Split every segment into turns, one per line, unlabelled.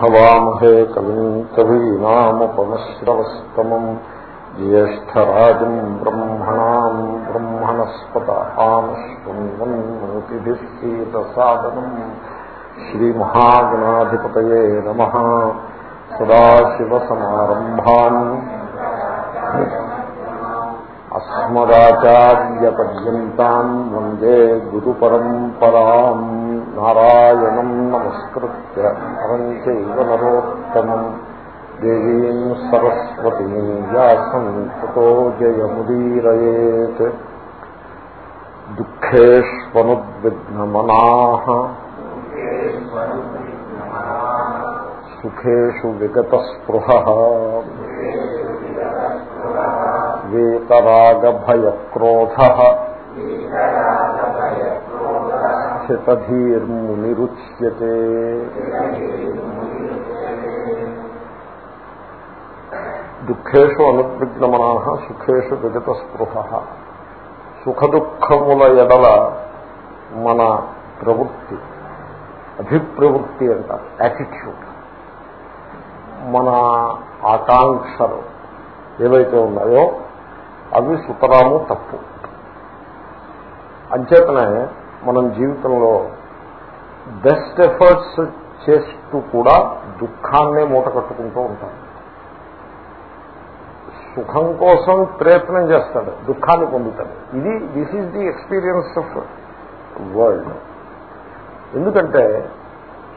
భవామహే కవిం కవీనాముపమశ్రవస్తమం జ్యేష్టరాజం బ్రహ్మణా బ్రహ్మణస్పత ఆనశ్వన్వన్మోతిభిస్సీతసాదనం శ్రీమహాగణాధిపతయే నమ సదాశివసమారంభాన్ అస్మదాచార్యపర్యంతాన్ వందే గురు పరంపరాం నారాయణం నమస్కృత్య నరం చైవ నరోత్తమం. దేవీం సరస్వతీం వ్యాసం తతో జయముదీరయేత్. దుఃఖేష్వనుద్విగ్నమనా. సుఖేషు విగతస్పృహ. వీతరాగభయక్రోధ స్థితధీర్మునిరుచ్యతే దుఃఖేషు అనుద్విగ్నమనా సుఖేషు విగతస్పృహ సుఖదుఖముల ఎడల మన ప్రవృత్తి అభిప్రవృత్తి అంటారు యాటిట్యూడ్ మన ఆకాంక్షలు ఏవైతే ఉన్నాయో అవి సుతరాము తప్పు. అంచేతనే మనం జీవితంలో బెస్ట్ ఎఫర్ట్స్ చేస్తూ కూడా దుఃఖాన్నే మూట కట్టుకుంటూ ఉంటాం. సుఖం కోసం ప్రయత్నం చేస్తాడు దుఃఖాన్ని పొందుతాడు. ఇది this is the experience of world ఎందుకంటే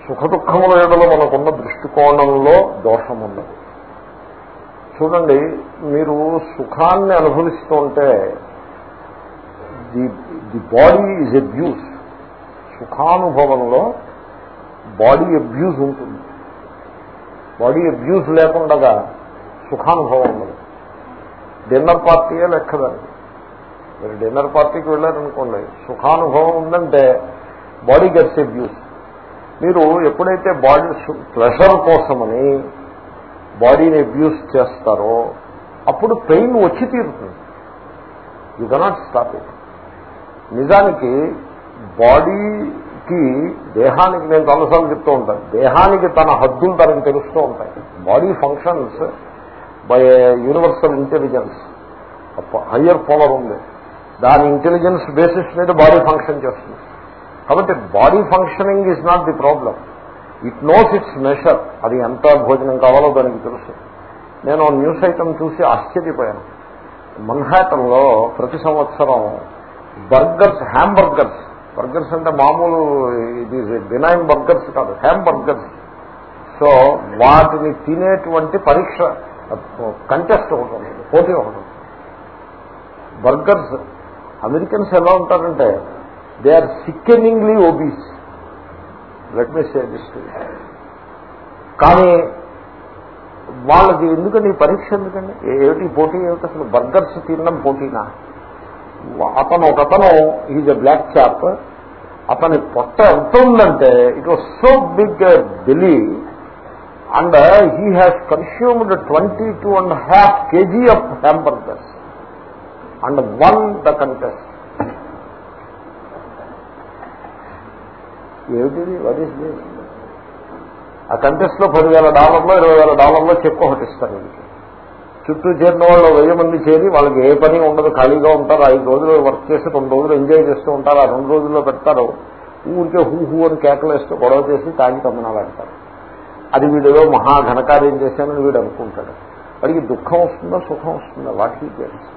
సుఖ దుఃఖముల ఏడలో మనకున్న దృష్టికోణంలో దోషం ఉన్నది చూడండి మీరు సుఖాన్ని అనుభవిస్తూ ఉంటే the the body is abuse సుఖానుభవంలో body abuse ఉంటుంది. బాడీ అబ్యూజ్ లేకుండా సుఖానుభవం ఉండదు. డిన్నర్ పార్టీయే లెక్కదండి మీరు డిన్నర్ పార్టీకి వెళ్ళారనుకోండి సుఖానుభవం ఉందంటే బాడీ గెట్స్ అబ్యూస్ మీరు ఎప్పుడైతే బాడీ ప్రెషర్ కోసమని బాడీని అబ్యూస్ చేస్తారో అప్పుడు పెయిన్ వచ్చి తీరుతుంది. యూ కెనాట్ స్టాప్ ఇట్ నిజానికి బాడీకి దేహానికి నేను చాలాసార్లు చెప్తూ ఉంటాను దేహానికి తన హద్దులు తనకు తెలుస్తూ ఉంటాయి. Body functions by universal intelligence higher power ఉంది. దాని ఇంటెలిజెన్స్ బేసిస్ మీద బాడీ ఫంక్షన్ చేస్తుంది. కాబట్టి body functioning is not the problem it knows its measure. అది ఎంత భోజనం కావాలో దానికి తెలుసు. నేను న్యూస్ ఐటమ్ చూసి ఆశ్చర్యపోయాను. మన్హాటంలో ప్రతి సంవత్సరం బర్గర్స్ హ్యాంబర్గర్స్. బర్గర్స్ బర్గర్స్ అంటే మామూలు ఇది బినాయిన్ బర్గర్స్ కాదు హ్యాంబర్గర్స్ సో వాటిని తినేటువంటి పరీక్ష కంటెస్ట్ ఒకటి ఉంటుంది పోటీ ఒకటి ఉంటుంది బర్గర్స్ అమెరికన్స్ ఎలా ఉంటారంటే they are sickeningly obese let me say this కానీ వాళ్ళకి ఎందుకండి పరీక్ష ఎందుకండి ఏమిటి పోటీ? ఏమిటి అసలు బర్గర్స్ తినడం పోటీనా? అతను ఒక అతను ఈజ్ అ బ్లాక్ చాప్ అతని పొట్ట ఎంత ఉందంటే it was so big belly and he has consumed twenty two and half KG of hamburgers and won the contest ఏమిటిది? వాట్ ఈస్ దిస్ ఆ కంటెస్ట్లో పదివేల డాలర్లో ఇరవై వేల డాలర్లో చెక్ ఒకటి ఇస్తారు వీళ్ళకి. చుట్టూ చేరిన వాళ్ళు వెయ్యి మంది చేరి వాళ్ళకి ఏ పని ఉండదు ఖాళీగా ఉంటారు. ఐదు రోజులు వర్క్ చేసి రెండు రోజులు ఎంజాయ్ చేస్తూ ఉంటారు. ఆ రెండు రోజుల్లో పెడతారు. ఊరికే హూ హూ అని కేకలేస్తూ గొడవ చేసి తాగి తమ్మినాలంటారు అది వీడిలో మహా ఘనకార్యం చేశానని వీడు అనుకుంటాడు. వాడికి దుఃఖం వస్తుందా సుఖం వస్తుందా? వాటికి తెలుసు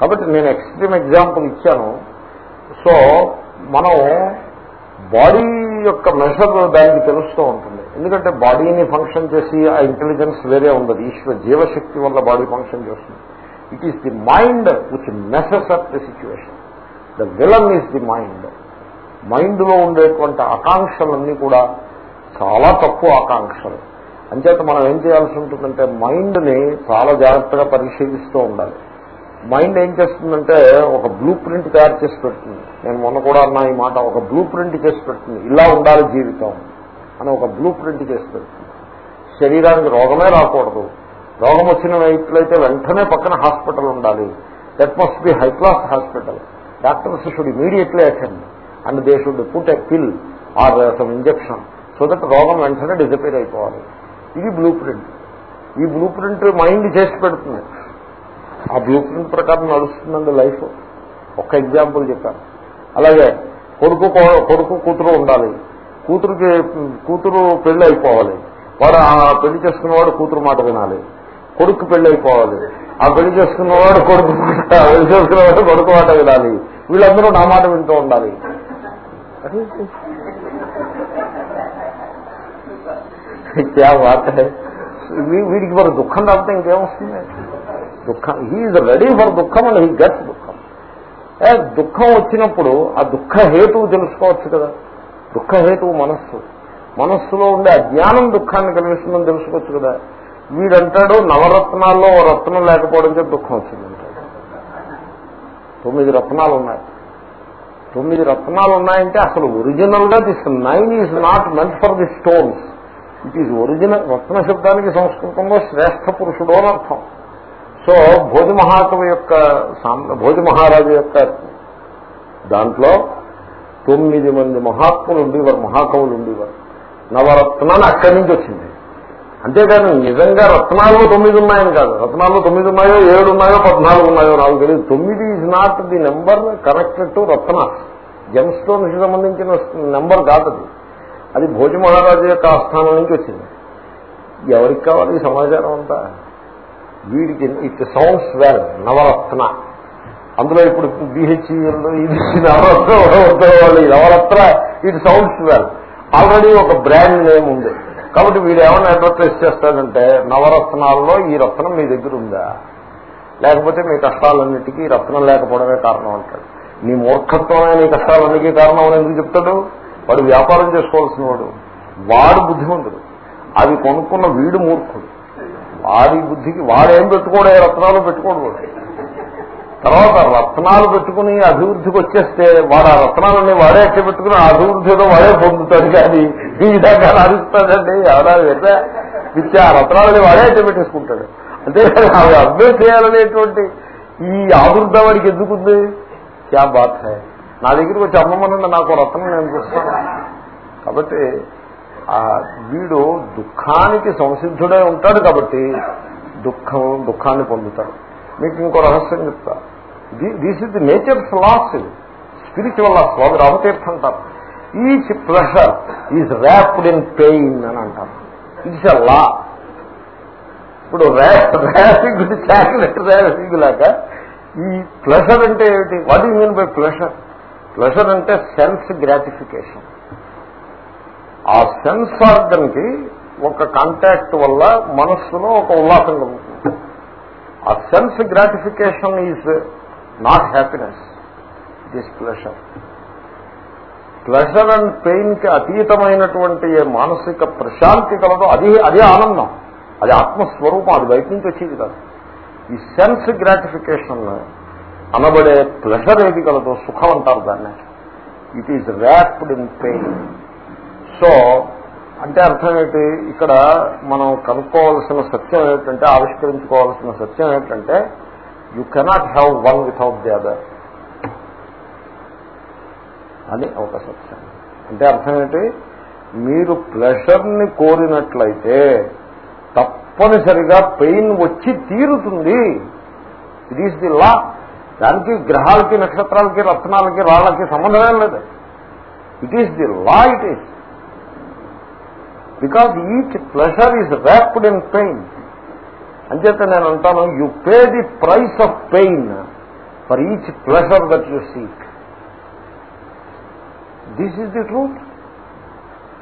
కాబట్టి నేను ఎక్స్ట్రీమ్ ఎగ్జాంపుల్ ఇచ్చాను. సో మనం బాడీ యొక్క మెషర్ దానికి తెలుస్తూ ఉంటుంది. ఎందుకంటే బాడీని ఫంక్షన్ చేసి ఆ ఇంటెలిజెన్స్ వేరే ఉండదు. ఈశ్వర జీవశక్తి వల్ల బాడీ ఫంక్షన్ చేస్తుంది. It is the mind which messes up the situation the villain is the mind మైండ్లో ఉండేటువంటి ఆకాంక్షలన్నీ కూడా చాలా తక్కువ ఆకాంక్షలు. అంచేత మనం ఏం చేయాల్సి ఉంటుందంటే మైండ్ని చాలా జాగ్రత్తగా పరిశీలిస్తూ ఉండాలి. మైండ్ ఏం చేస్తుందంటే ఒక బ్లూ ప్రింట్ తయారు చేసి పెడుతుంది. నేను మొన్న కూడా అన్నా ఈ మాట ఒక బ్లూ ప్రింట్ చేసి పెడుతుంది. ఇలా ఉండాలి జీవితం అని ఒక బ్లూ ప్రింట్ చేసి పెడుతుంది. శరీరానికి రోగమే రాకూడదు. రోగం వచ్చిన వ్యక్తులైతే వెంటనే పక్కన హాస్పిటల్ ఉండాలి. That must be high class hospital doctors should immediately attend and they should put a pill or some injection so that రోగం వెంటనే డిజపేర్ అయిపోవాలి. ఇది బ్లూ ప్రింట్ ఈ బ్లూ ప్రింట్ మైండ్ చేసి పెడుతుంది. ఆ బ్లూ ప్రింట్ ప్రకారం నడుస్తుందండి లైఫ్. ఒక్క ఎగ్జాంపుల్ చెప్పాను. అలాగే కొడుకు కొడుకు కూతురు ఉండాలి. కూతురుకి కూతురు పెళ్ళి అయిపోవాలి. వాడు ఆ పెళ్ళి చేసుకున్నవాడు కూతురు మాట వినాలి. కొడుకు పెళ్ళి అయిపోవాలి. ఆ పెళ్ళి చేసుకున్నవాడు కొడుకు పెళ్ళి చేసుకున్నవాడు కొడుకు మాట వినాలి. వీళ్ళందరూ నా మాట వింటూ ఉండాలి. అదే వీడికి మరి దుఃఖం రాకపోతే ఇంకేమొస్తుంది దుఃఖం. హీఈ్ రెడీ ఫర్ దుఃఖం అండ్ హీ గెట్స్ దుఃఖం. దుఃఖం వచ్చినప్పుడు ఆ దుఃఖ హేతువు తెలుసుకోవచ్చు కదా. దుఃఖ హేతువు మనస్సు. మనస్సులో ఉండే అజ్ఞానం దుఃఖాన్ని కలిగిస్తుందని తెలుసుకోవచ్చు కదా. వీడంటాడు నవరత్నాల్లో ఓ రత్నం లేకపోవడం చెప్పి దుఃఖం వచ్చిందంటాడు తొమ్మిది రత్నాలు ఉన్నాయి. తొమ్మిది రత్నాలు ఉన్నాయంటే అసలు ఒరిజినల్గా this nine is not meant for the stones it is original రత్న శబ్దానికి సంస్కృతంలో శ్రేష్ఠ పురుషుడు అని అర్థం. సో భోజ మహాకవి యొక్క సాం- భోజ మహారాజు యొక్క దాంట్లో తొమ్మిది మంది మహాత్ములు ఉండేవారు మహాకవులు ఉండేవారు నవరత్నాలు అక్కడి నుంచి వచ్చింది. అంతేకాదు నిజంగా రత్నాల్లో తొమ్మిది ఉన్నాయని కాదు. రత్నాల్లో తొమ్మిది ఉన్నాయో ఏడు ఉన్నాయో పద్నాలుగు ఉన్నాయో నాకు తెలియదు. తొమ్మిది is not the number connected to Ratna. Gem సంబంధించిన నెంబర్ కాదు అది. అది భోజ మహారాజు యొక్క ఆస్థానం నుంచి వచ్చింది. ఎవరికి కావాలి ఈ సమాచారం అంతా? వీడికి ఇట్ సౌండ్స్ వెల్ నవరత్న. అందులో ఇప్పుడు బిహెచ్ఈఎల్ ఇది నవరత్న వాళ్ళు. ఈ Navaratna it sounds well already ఒక బ్రాండ్ నేమ్ ఉంది. కాబట్టి వీడు ఏమైనా అడ్వర్టైజ్ చేస్తాడంటే నవరత్నాల్లో ఈ రత్నం మీ దగ్గర ఉందా? లేకపోతే మీ కష్టాలన్నిటికీ రత్నం లేకపోవడమే కారణం అంటాడు. నీ మూర్ఖత్వమే నీ కష్టాలన్నిటికీ కారణం అని ఎందుకు చెప్తాడు? వాడు వ్యాపారం చేసుకోవాల్సిన వాడు వాడు బుద్ధిమంతుడు. అవి కొనుక్కున్న వీడు మూర్ఖుడు. వారి బుద్ధికి వాడేం పెట్టుకోడే రత్నాలు పెట్టుకోడు. తర్వాత రత్నాలు పెట్టుకుని అభివృద్ధికి వచ్చేస్తే వాడు ఆ రత్నాలన్నీ వాడే ఎట్టి పెట్టుకుని ఆ అభివృద్ధిలో వాడే పొందుతాడు కానీ ఈ విధంగా నడుస్తాడండి ఎవరా అయితే ఇచ్చే ఆ రత్నాలని వాడే ఎట్టి పెట్టేసుకుంటాడు. అంతేకాదు అవి అర్థం చేయాలనేటువంటి ఈ ఆదుర్ద వాడికి ఎందుకుంది? క్యా బాత్ హై? నా దగ్గరికి వచ్చి అమ్మమ్మనండి నాకు రత్నం నేను చూస్తాను కాబట్టి వీడు దుఃఖానికి సంసిద్ధుడై ఉంటాడు కాబట్టి దుఃఖం దుఃఖాన్ని పొందుతాడు. మీకు ఇంకో రహస్యం చెప్తా. This is the nature laws spiritual laws Swami Ramatirtha అంటారు. Each pressure is wrapped in pain అని అంటారు. ఇట్స్ ఎ లా ఇప్పుడు ర్యాపింగ్ చాక్లెట్ ర్యాపింగ్ లాగా ఈ ప్లెషర్ అంటే ఏమిటి? What you mean by pleasure pleasure అంటే సెన్స్ గ్రాటిఫికేషన్ ఆ సెన్స్ ఆర్గన్కి ఒక కాంటాక్ట్ వల్ల మనస్సులో ఒక ఉల్లాసం కలుగుతుంది. ఆ sense gratification is not happiness it is pleasure pleasure and పెయిన్కి అతీతమైనటువంటి ఏ మానసిక ప్రశాంతి కలదో అది అదే ఆనందం. అది ఆత్మస్వరూపం అది బయట నుంచి వచ్చేది కాదు. ఈ సెన్స్ గ్రాటిఫికేషన్ అనబడే ప్లెషర్ ఏది కలదో సుఖం అంటారు దాన్ని. It is wrapped in pain so అంటే అర్థం ఏంటి? ఇక్కడ మనం కనుక్కోవాల్సిన సత్యం ఏమిటంటే ఆవిష్కరించుకోవాల్సిన సత్యం ఏమిటంటే you cannot have one without the other అని ఒక సత్యం. అంటే అర్థం ఏంటి? మీరు ప్లెషర్ని కోరినట్లయితే తప్పనిసరిగా పెయిన్ వచ్చి తీరుతుంది. ఇట్ ఈస్ ది లా దానికి గ్రహాలకి నక్షత్రాలకి రత్నాలకి రాళ్ళకి సంబంధమే లేదు. It is the law it is because each pleasure is wrapped in pain అంచేత నేను అంటాను you pay the price of pain for each pleasure that you seek this is the truth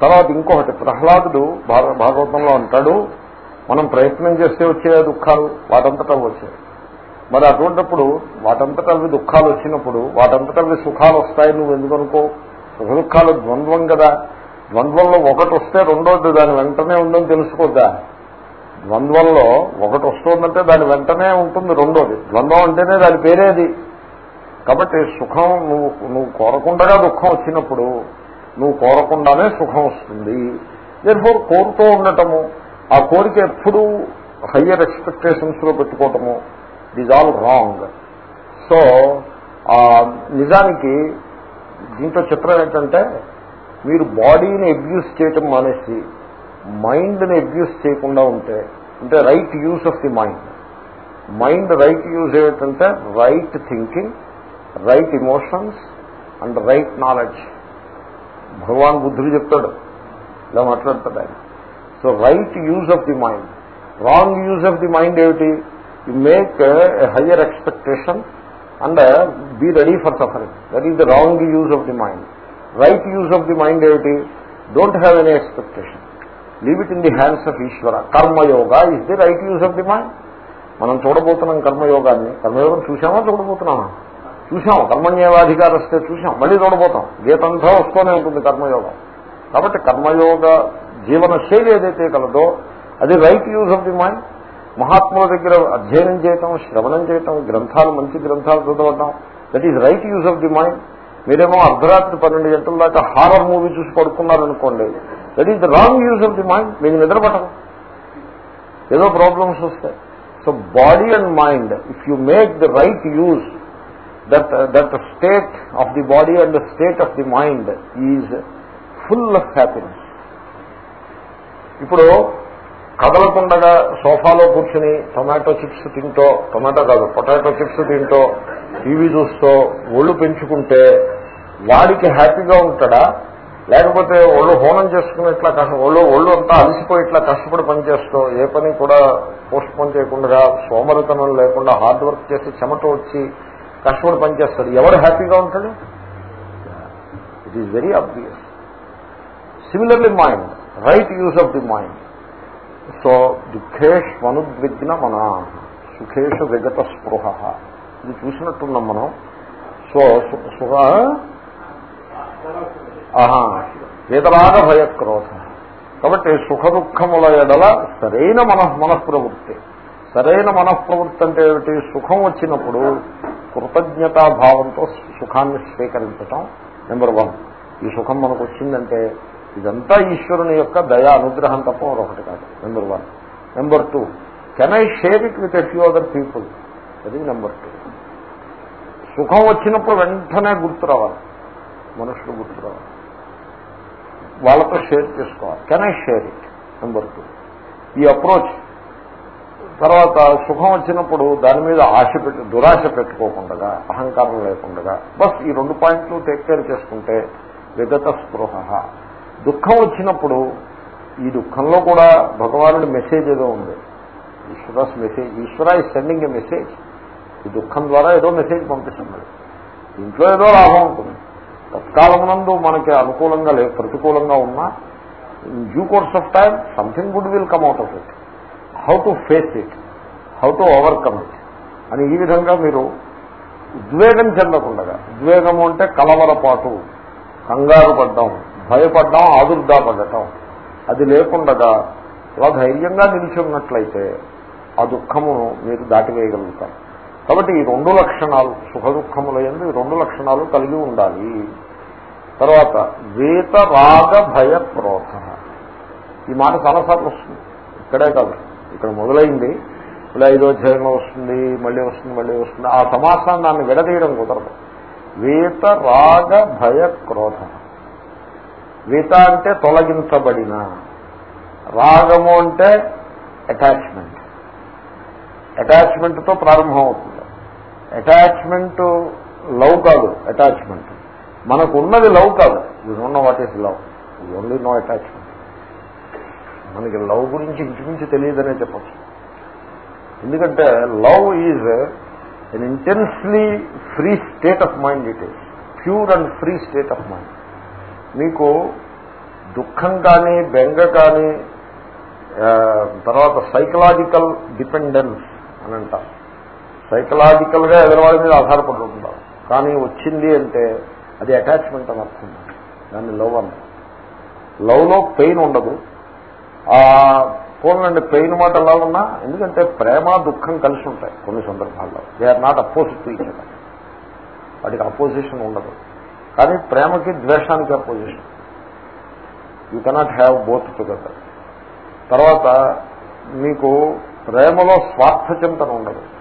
తర్వాత ఇంకొకటి ప్రహ్లాదుడు భాగవతంలో అంటాడు మనం ప్రయత్నం చేస్తే వచ్చే దుఃఖాలు వాటంతటా వచ్చాయి. మరి అటువంటిప్పుడు వాటంతటా అవి దుఃఖాలు వచ్చినప్పుడు వాటంతటా అవి సుఖాలు వస్తాయి నువ్వు ఎందుకనుకో సుఖ దుఃఖాలు ద్వంద్వం కదా. ద్వంద్వంలో ఒకటి వస్తే రెండోది దాని వెంటనే ఉందని తెలుసుకోద్దా? ద్వంద్వంలో ఒకటి వస్తుందంటే దాని వెంటనే ఉంటుంది రెండోది. ద్వంద్వం అంటేనే దాని పేరేది. కాబట్టి సుఖం నువ్వు నువ్వు కోరకుండగా దుఃఖం వచ్చినప్పుడు నువ్వు కోరకుండానే సుఖం వస్తుంది. దేనిఫోర్ కోరుతూ ఉండటము ఆ కోరిక ఎప్పుడూ హయ్యర్ ఎక్స్పెక్టేషన్స్లో పెట్టుకోవటము ఇట్ ఆల్ రాంగ్ సో నిజానికి దీంట్లో చిత్రం ఏంటంటే మీరు బాడీని అబ్యూస్ చేయటం మానేసి మైండ్ని అబ్యూస్ చేయకుండా ఉంటే అంటే right use of the mind. Mind right use ఏమిటంటే right thinking right emotions and right knowledge. Bhagwan బుద్ధుడు చెప్తాడు ఇలా మాట్లాడతాడు ఆయన. So right use of the mind. Wrong use of the mind ఏమిటి? You make higher expectation and be ready for suffering. That is the wrong use of the mind. Right use of the mind ఏమిటి? Don't have any expectation leave it in the hands of Ishwara karmayoga is the right use of the mind మనం చూడబోతున్నాం కర్మయోగాన్ని కర్మయోగం చూసామా చూడబోతున్నామా? చూసాం కర్మణ్యేవాధికార వస్తే చూసాం మళ్ళీ చూడబోతాం. గీతంతా వస్తూనే ఉంటుంది కర్మయోగం కాబట్టి కర్మయోగ జీవన శైలి ఏదైతే కలదో అది right use of the mind మహాత్ముల దగ్గర అధ్యయనం చేయటం శ్రవణం చేయటం గ్రంథాలు మంచి గ్రంథాలు చదవటం that is right use of the mind మీరేమో అర్ధరాత్రి పన్నెండు గంటల దాకా హారర్ మూవీ చూసి పడుకున్నారనుకోండి. That is the wrong use of the mind మీకు నిద్రపట్టదు ఏదో ప్రాబ్లమ్స్ వస్తాయి. So body and mind if you make the right use that that state of the body and the state of the mind is full of happiness ఇప్పుడు కదలకుండగా సోఫాలో కూర్చుని tomato chips తింటో tomato కాదు పొటాటో చిప్స్ తింటో టీవీ చూస్తూ ఒళ్ళు పెంచుకుంటే వాడికి హ్యాపీగా ఉంటాడా? లేకపోతే ఒళ్ళు హోనం చేసుకుని ఇట్లా కష్టం ఒళ్ళు ఒళ్ళు అంతా అలసిపోయి ఇట్లా కష్టపడి పనిచేస్తూ ఏ పని కూడా పోస్ట్ పోన్ చేయకుండా సోమరితనం లేకుండా హార్డ్ వర్క్ చేసి చెమట వచ్చి కష్టపడి పనిచేస్తాడు. ఎవరు హ్యాపీగా ఉంటాడు? It is very obvious similarly mind right use of the mind so దుఃఖేష్మనుద్విగ్న మన సుఖేషు విగత స్పృహ ఇది చూసినట్టున్నాం మనం. సో సుఖ ఆహా వేదరాగ భయక్రోధ కాబట్టి సుఖ దుఃఖముల ఎడల సరైన మన మనఃప్రవృత్తి. సరైన మనఃప్రవృత్తి అంటే ఏమిటి? సుఖం వచ్చినప్పుడు కృతజ్ఞతాభావంతో సుఖాన్ని స్వీకరించటం నెంబర్ వన్. ఈ సుఖం మనకు వచ్చిందంటే ఇదంతా ఈశ్వరుని యొక్క దయా అనుగ్రహం తప్ప మరొకటి కాదు. Number one. Number two. Can I share it with a few other people? అది నెంబర్ టూ. సుఖం వచ్చినప్పుడు వెంటనే గుర్తు రావాలి. మనుషులు గుర్తురా వాళ్ళతో షేర్ చేసుకోవాలి. Can I share it number two ఈ అప్రోచ్. తర్వాత సుఖం వచ్చినప్పుడు దాని మీద ఆశ పెట్టి దురాశ పెట్టుకోకుండా అహంకారం లేకుండా బస్ ఈ రెండు పాయింట్లు టేక్ కేర్ చేసుకుంటే విగత స్పృహ. దుఃఖం వచ్చినప్పుడు ఈ దుఃఖంలో కూడా భగవానుడి మెసేజ్ ఏదో ఉంది. ఈశ్వరాస్ మెసేజ్ ఈశ్వర ఈ సెండింగ్ ఏ మెసేజ్ ఈ దుఃఖం ద్వారా ఏదో మెసేజ్ పంపిస్తున్నాడు ఇంట్లో ఏదో లాభం ఉంటుంది. తత్కాలమునందు మనకి అనుకూలంగా లేదు ప్రతికూలంగా ఉన్నా in due course of time something good will come out of it how to face it how to overcome it అని ఈ విధంగా మీరు ఉద్వేగం చెందకుండా ఉద్వేగము అంటే కలవరపాటు కంగారు పడ్డం భయపడ్డం ఆదుర్దా పడటం అది లేకుండా అలా ధైర్యంగా నిలిచున్నట్లయితే ఆ దుఃఖమును మీరు దాటివేయగలుగుతారు. కాబట్టి ఈ రెండు లక్షణాలు సుఖ దుఃఖముల ఎందు రెండు లక్షణాలు కలిగి ఉండాలి. తర్వాత వేత రాగ భయ క్రోధ. ఈ మాట చాలాసార్లు వస్తుంది. ఇక్కడే కాదు. ఇక్కడ మొదలైంది. ఇలా ఐదో అధ్యాయంలో వస్తుంది మళ్ళీ వస్తుంది మళ్ళీ వస్తుంది. ఆ సమాసాన్ని దాన్ని విడదీయడం కుదరదు. వేత రాగ భయ క్రోధ. వేత అంటే తొలగించబడిన. రాగము అంటే అటాచ్మెంట్ అటాచ్మెంట్తో ప్రారంభం అవుతుంది. అటాచ్మెంట్ లవ్ కాదు అటాచ్మెంట్. మనకు ఉన్నది లవ్ కాదు. You don't know what is love only no attachment మనకి లవ్ గురించి ఇంచుమించు తెలియదనే చెప్పచ్చు. ఎందుకంటే love is an intensely free state of mind it is pure and free state of mind మీకు దుఃఖం కానీ బెంగ కానీ తర్వాత సైకలాజికల్ డిపెండెన్స్ అని అంటారు. సైకలాజికల్గా ఎదురవాడి మీద ఆధారపడి ఉంటారు కానీ వచ్చింది అంటే అది అటాచ్మెంట్ అని అర్థం. దాన్ని లవ్ అన్న. లవ్లో పెయిన్ ఉండదు. ఆ పోలండి పెయిన్ మాట ఎలా ఉన్నా ఎందుకంటే ప్రేమ దుఃఖం కలిసి ఉంటాయి కొన్ని సందర్భాల్లో. They are not opposite to ఇచ్చిన వాటికి అపోజిషన్ ఉండదు. కానీ ప్రేమకి ద్వేషానికి opposition you cannot have both together తర్వాత మీకు ప్రేమలో స్వార్థ చింతన ఉండదు.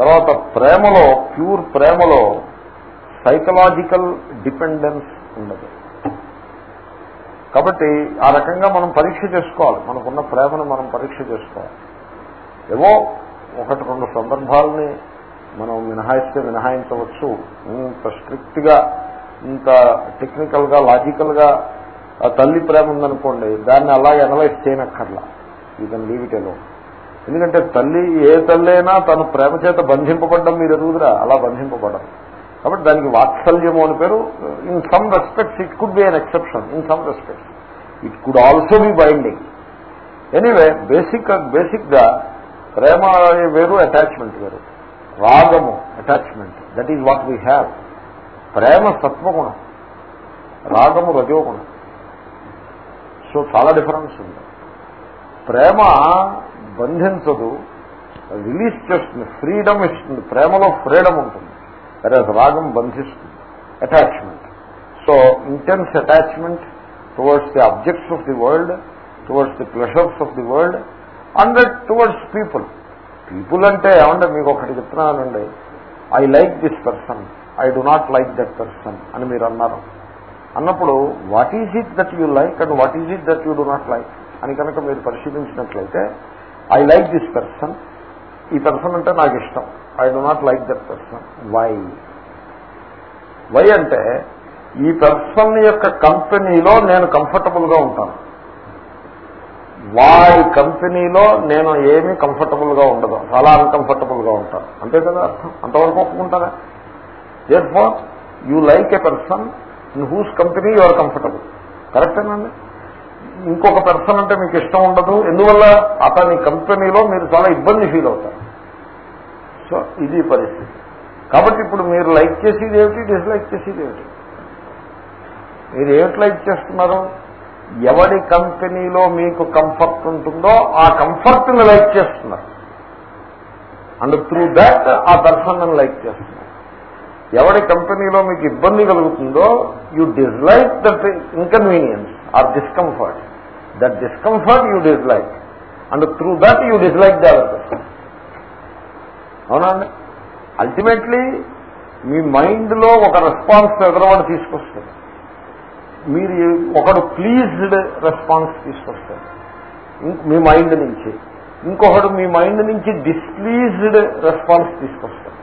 తర్వాత ప్రేమలో ప్యూర్ ప్రేమలో సైకలాజికల్ డిపెండెన్స్ ఉండదు. కాబట్టి ఆ రకంగా మనం పరీక్ష చేసుకోవాలి. మనకున్న ప్రేమను మనం పరీక్ష చేసుకోవాలి. ఏవో ఒకటి రెండు సందర్భాలని మనం మినహాయిస్తే మినహాయించవచ్చు. ఇంత స్ట్రిక్ట్గా ఇంత టెక్నికల్గా లాజికల్గా ఆ తల్లి ప్రేమ ఉందనుకోండి దాన్ని అలాగే అనలైజ్ చేయనక్కర్లా. యూ కెన్ లీవ్ ఇట్ ఎలో ఎందుకంటే తల్లి ఏ తల్లైనా తను తన ప్రేమ చేత బంధింపబడ్డం మీరు ఎదుగుదరా? అలా బంధింపబడడం. కాబట్టి దానికి వాత్సల్యము అని పేరు. In some respects it could be an exception in some respects it could also be binding anyway basic బేసిక్గా ప్రేమ వేరు అటాచ్మెంట్ వేరు. రాగము attachment that is what we have ప్రేమ సత్వగుణం. రాగము రజోగుణం. సో చాలా డిఫరెన్స్ ఉంది. ప్రేమ బంధించదు. రిలీజ్ చేస్తుంది. ఫ్రీడమ్ ఇస్తుంది. ప్రేమలో ఫ్రీడమ్ ఉంటుంది. అదే రాగం బంధిస్తుంది. Attachment so intense attachment towards the objects of the world towards the pleasures of the world and towards people people అంటే ఏమంటే మీకు ఒకటి చెప్తున్నానండి I like this person I do not like that person అని మీరు అన్నారు. అన్నప్పుడు what is it that you like and what is it that you do not like అని కనుక మీరు పరిశీలించినట్లయితే ఐ లైక్ దిస్ పర్సన్ ఈ పర్సన్ అంటే నాకు ఇష్టం I do not like that person why why అంటే ఈ పర్సన్ యొక్క కంపెనీలో నేను కంఫర్టబుల్గా ఉంటాను. వారి కంపెనీలో నేను ఏమీ కంఫర్టబుల్గా ఉండదు. చాలా అన్కంఫర్టబుల్గా ఉంటాను. అంతే కదా అర్థం? అంతవరకు ఒప్పుకుంటారా? There for you like a person in whose company you're comfortable కరెక్టేనండి ఇంకొక పర్సన్ అంటే మీకు ఇష్టం ఉండదు. ఎందువల్ల? అతని కంపెనీలో మీరు చాలా ఇబ్బంది ఫీల్ అవుతారు. సో ఇది పరిస్థితి. కాబట్టి ఇప్పుడు మీరు లైక్ చేసేది ఏమిటి? డిస్లైక్ చేసేది ఏమిటి? మీరు ఏమిటి లైక్ చేస్తున్నారు? ఎవడి కంపెనీలో మీకు కంఫర్ట్ ఉంటుందో ఆ కంఫర్ట్ని లైక్ చేస్తున్నారు. అండ్ త్రూ దాట్ ఆ పర్సన్ లైక్ చేస్తున్నారు. ఎవడి కంపెనీలో మీకు ఇబ్బంది కలుగుతుందో you dislike that inconvenience or discomfort that discomfort you dislike and through that you dislike the other person అవునండి అల్టిమేట్లీ మీ మైండ్లో ఒక రెస్పాన్స్ ఎదరవాడు తీసుకొస్తుంది మీరు ఒకడు ప్లీజ్డ్ రెస్పాన్స్ తీసుకొస్తారు మీ మైండ్ నుంచి. ఇంకొకడు మీ మైండ్ నుంచి డిస్ప్లీజ్డ్ రెస్పాన్స్ తీసుకొస్తారు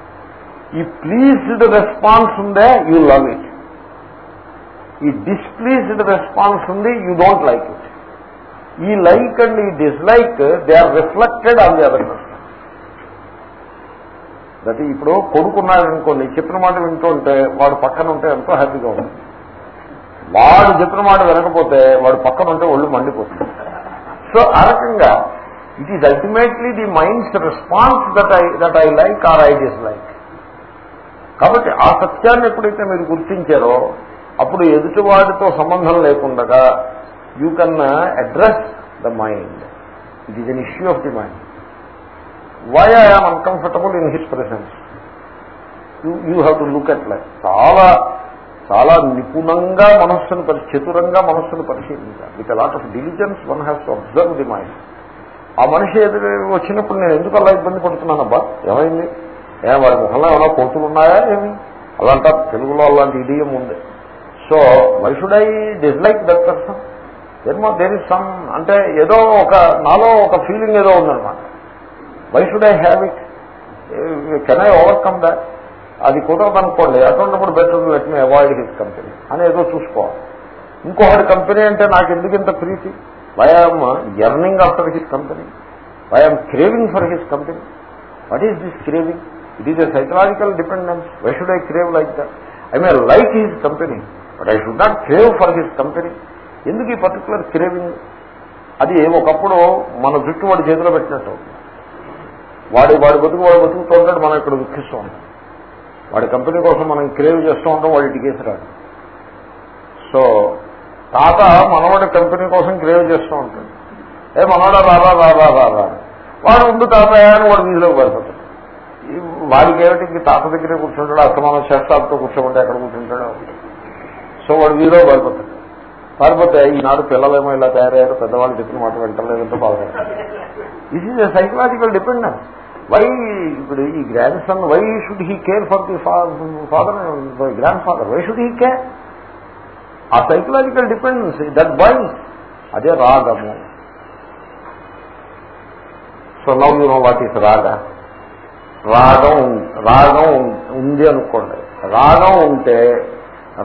ఈ ప్లీజ్డ్ రెస్పాన్స్ ఉందే యూ లవ్ ఇట్ ఈ డిస్ప్లీజ్డ్ రెస్పాన్స్ ఉంది యూ డోంట్ లైక్ ఇట్ ఈ లైక్ అండ్ ఈ dislike they are reflected on the other person. That ఇప్పుడు కొడుకున్నాడనుకోండి చెప్పిన మాట వింటుంటే వాడు పక్కన ఉంటే ఎంతో హ్యాపీగా ఉంటుంది వాడు చెప్పిన మాట వినకపోతే వాడు పక్కన ఉంటే ఒళ్ళు మండిపోతుంది. సో ఆ రకంగా it is ultimately the mind's response that I that I like or I dislike కాబట్టి ఆ సత్యాన్ని ఎప్పుడైతే మీరు గుర్తించారో అప్పుడు ఎదుటివాడితో సంబంధం లేకుండా you can address the mind it is an issue of the mind why I'm uncomfortable in his presence you have to look at life చాలా చాలా నిపుణంగా మనస్సును పరి చతురంగా మనస్సును పరిశీలించాలి. With lot of diligence one has to observe the mind ఆ మనిషి ఎదురు వచ్చినప్పుడు నేను ఎందుకు అలా ఇబ్బంది పడుతున్నానబ్బా ఏమైంది? ఏ వాడి ముఖంలో ఏమైనా కోతులు ఉన్నాయా ఏమి? అలాంటి తెలుగులో అలాంటి ఇడియం ఉంది. So why should I dislike that person ఏమో దేర్ ఇస్ సమ్ అంటే ఏదో ఒక నాలో ఒక ఫీలింగ్ ఏదో ఉందన్నమాట. Why should I have it can I overcome that అది కుదరదనుకోండి అటువంటిప్పుడు better let me avoid his company అని ఏదో చూసుకోవాలి. ఇంకొకటి కంపెనీ అంటే నాకు ఎందుకు ఇంత ప్రీతి? Why am yearning after his company why am craving for his company what is this craving it is a psychological dependence why should I crave like that I may like his company but I should not crave for his company ఎందుకు ఈ particular craving? అది ఒకప్పుడు మన జుట్టు వాడి చేతిలో పెట్టినట్టు వాడి వాడి బతుకు వాడు బతుకుతూ ఉంటాడు మనం ఇక్కడ దుఃఖిస్తూ ఉంటాం. వాడి కంపెనీ కోసం మనం క్రేవ్ చేస్తూ ఉంటాం వాడి టికేసి రాడు. సో తాత మనవాడి కంపెనీ కోసం క్రేవ్ చేస్తూ ఉంటాడు. ఏ మనవాడ రారా రారా రారా వాడు ఉండు తాత అని వాడు వీధిలోకి పడిపోతాడు వాడికి ఏమిటి? తాత దగ్గరే కూర్చుంటాడు అసమానం చేస్తాలతో కూర్చోమంటే ఎక్కడ కూర్చుంటాడో. సో వాడు వీధిలో పడిపోతాడు కాకపోతే ఈనాడు పిల్లలేమో ఇలా తయారయ్యారు పెద్దవాళ్ళు చెప్పిన మాట వింటలేదంటే బాగుపడతారు this is a psychological dependence why ఇప్పుడు ఈ grandson why should he care for the father grandfather why should he care ఆ సైకలాజికల్ డిపెండెన్స్ దట్ బైండ్ అదే రాగము. So now you know what is రాగ. రాగం రాగం ఉంది అనుకోండి. రాగం ఉంటే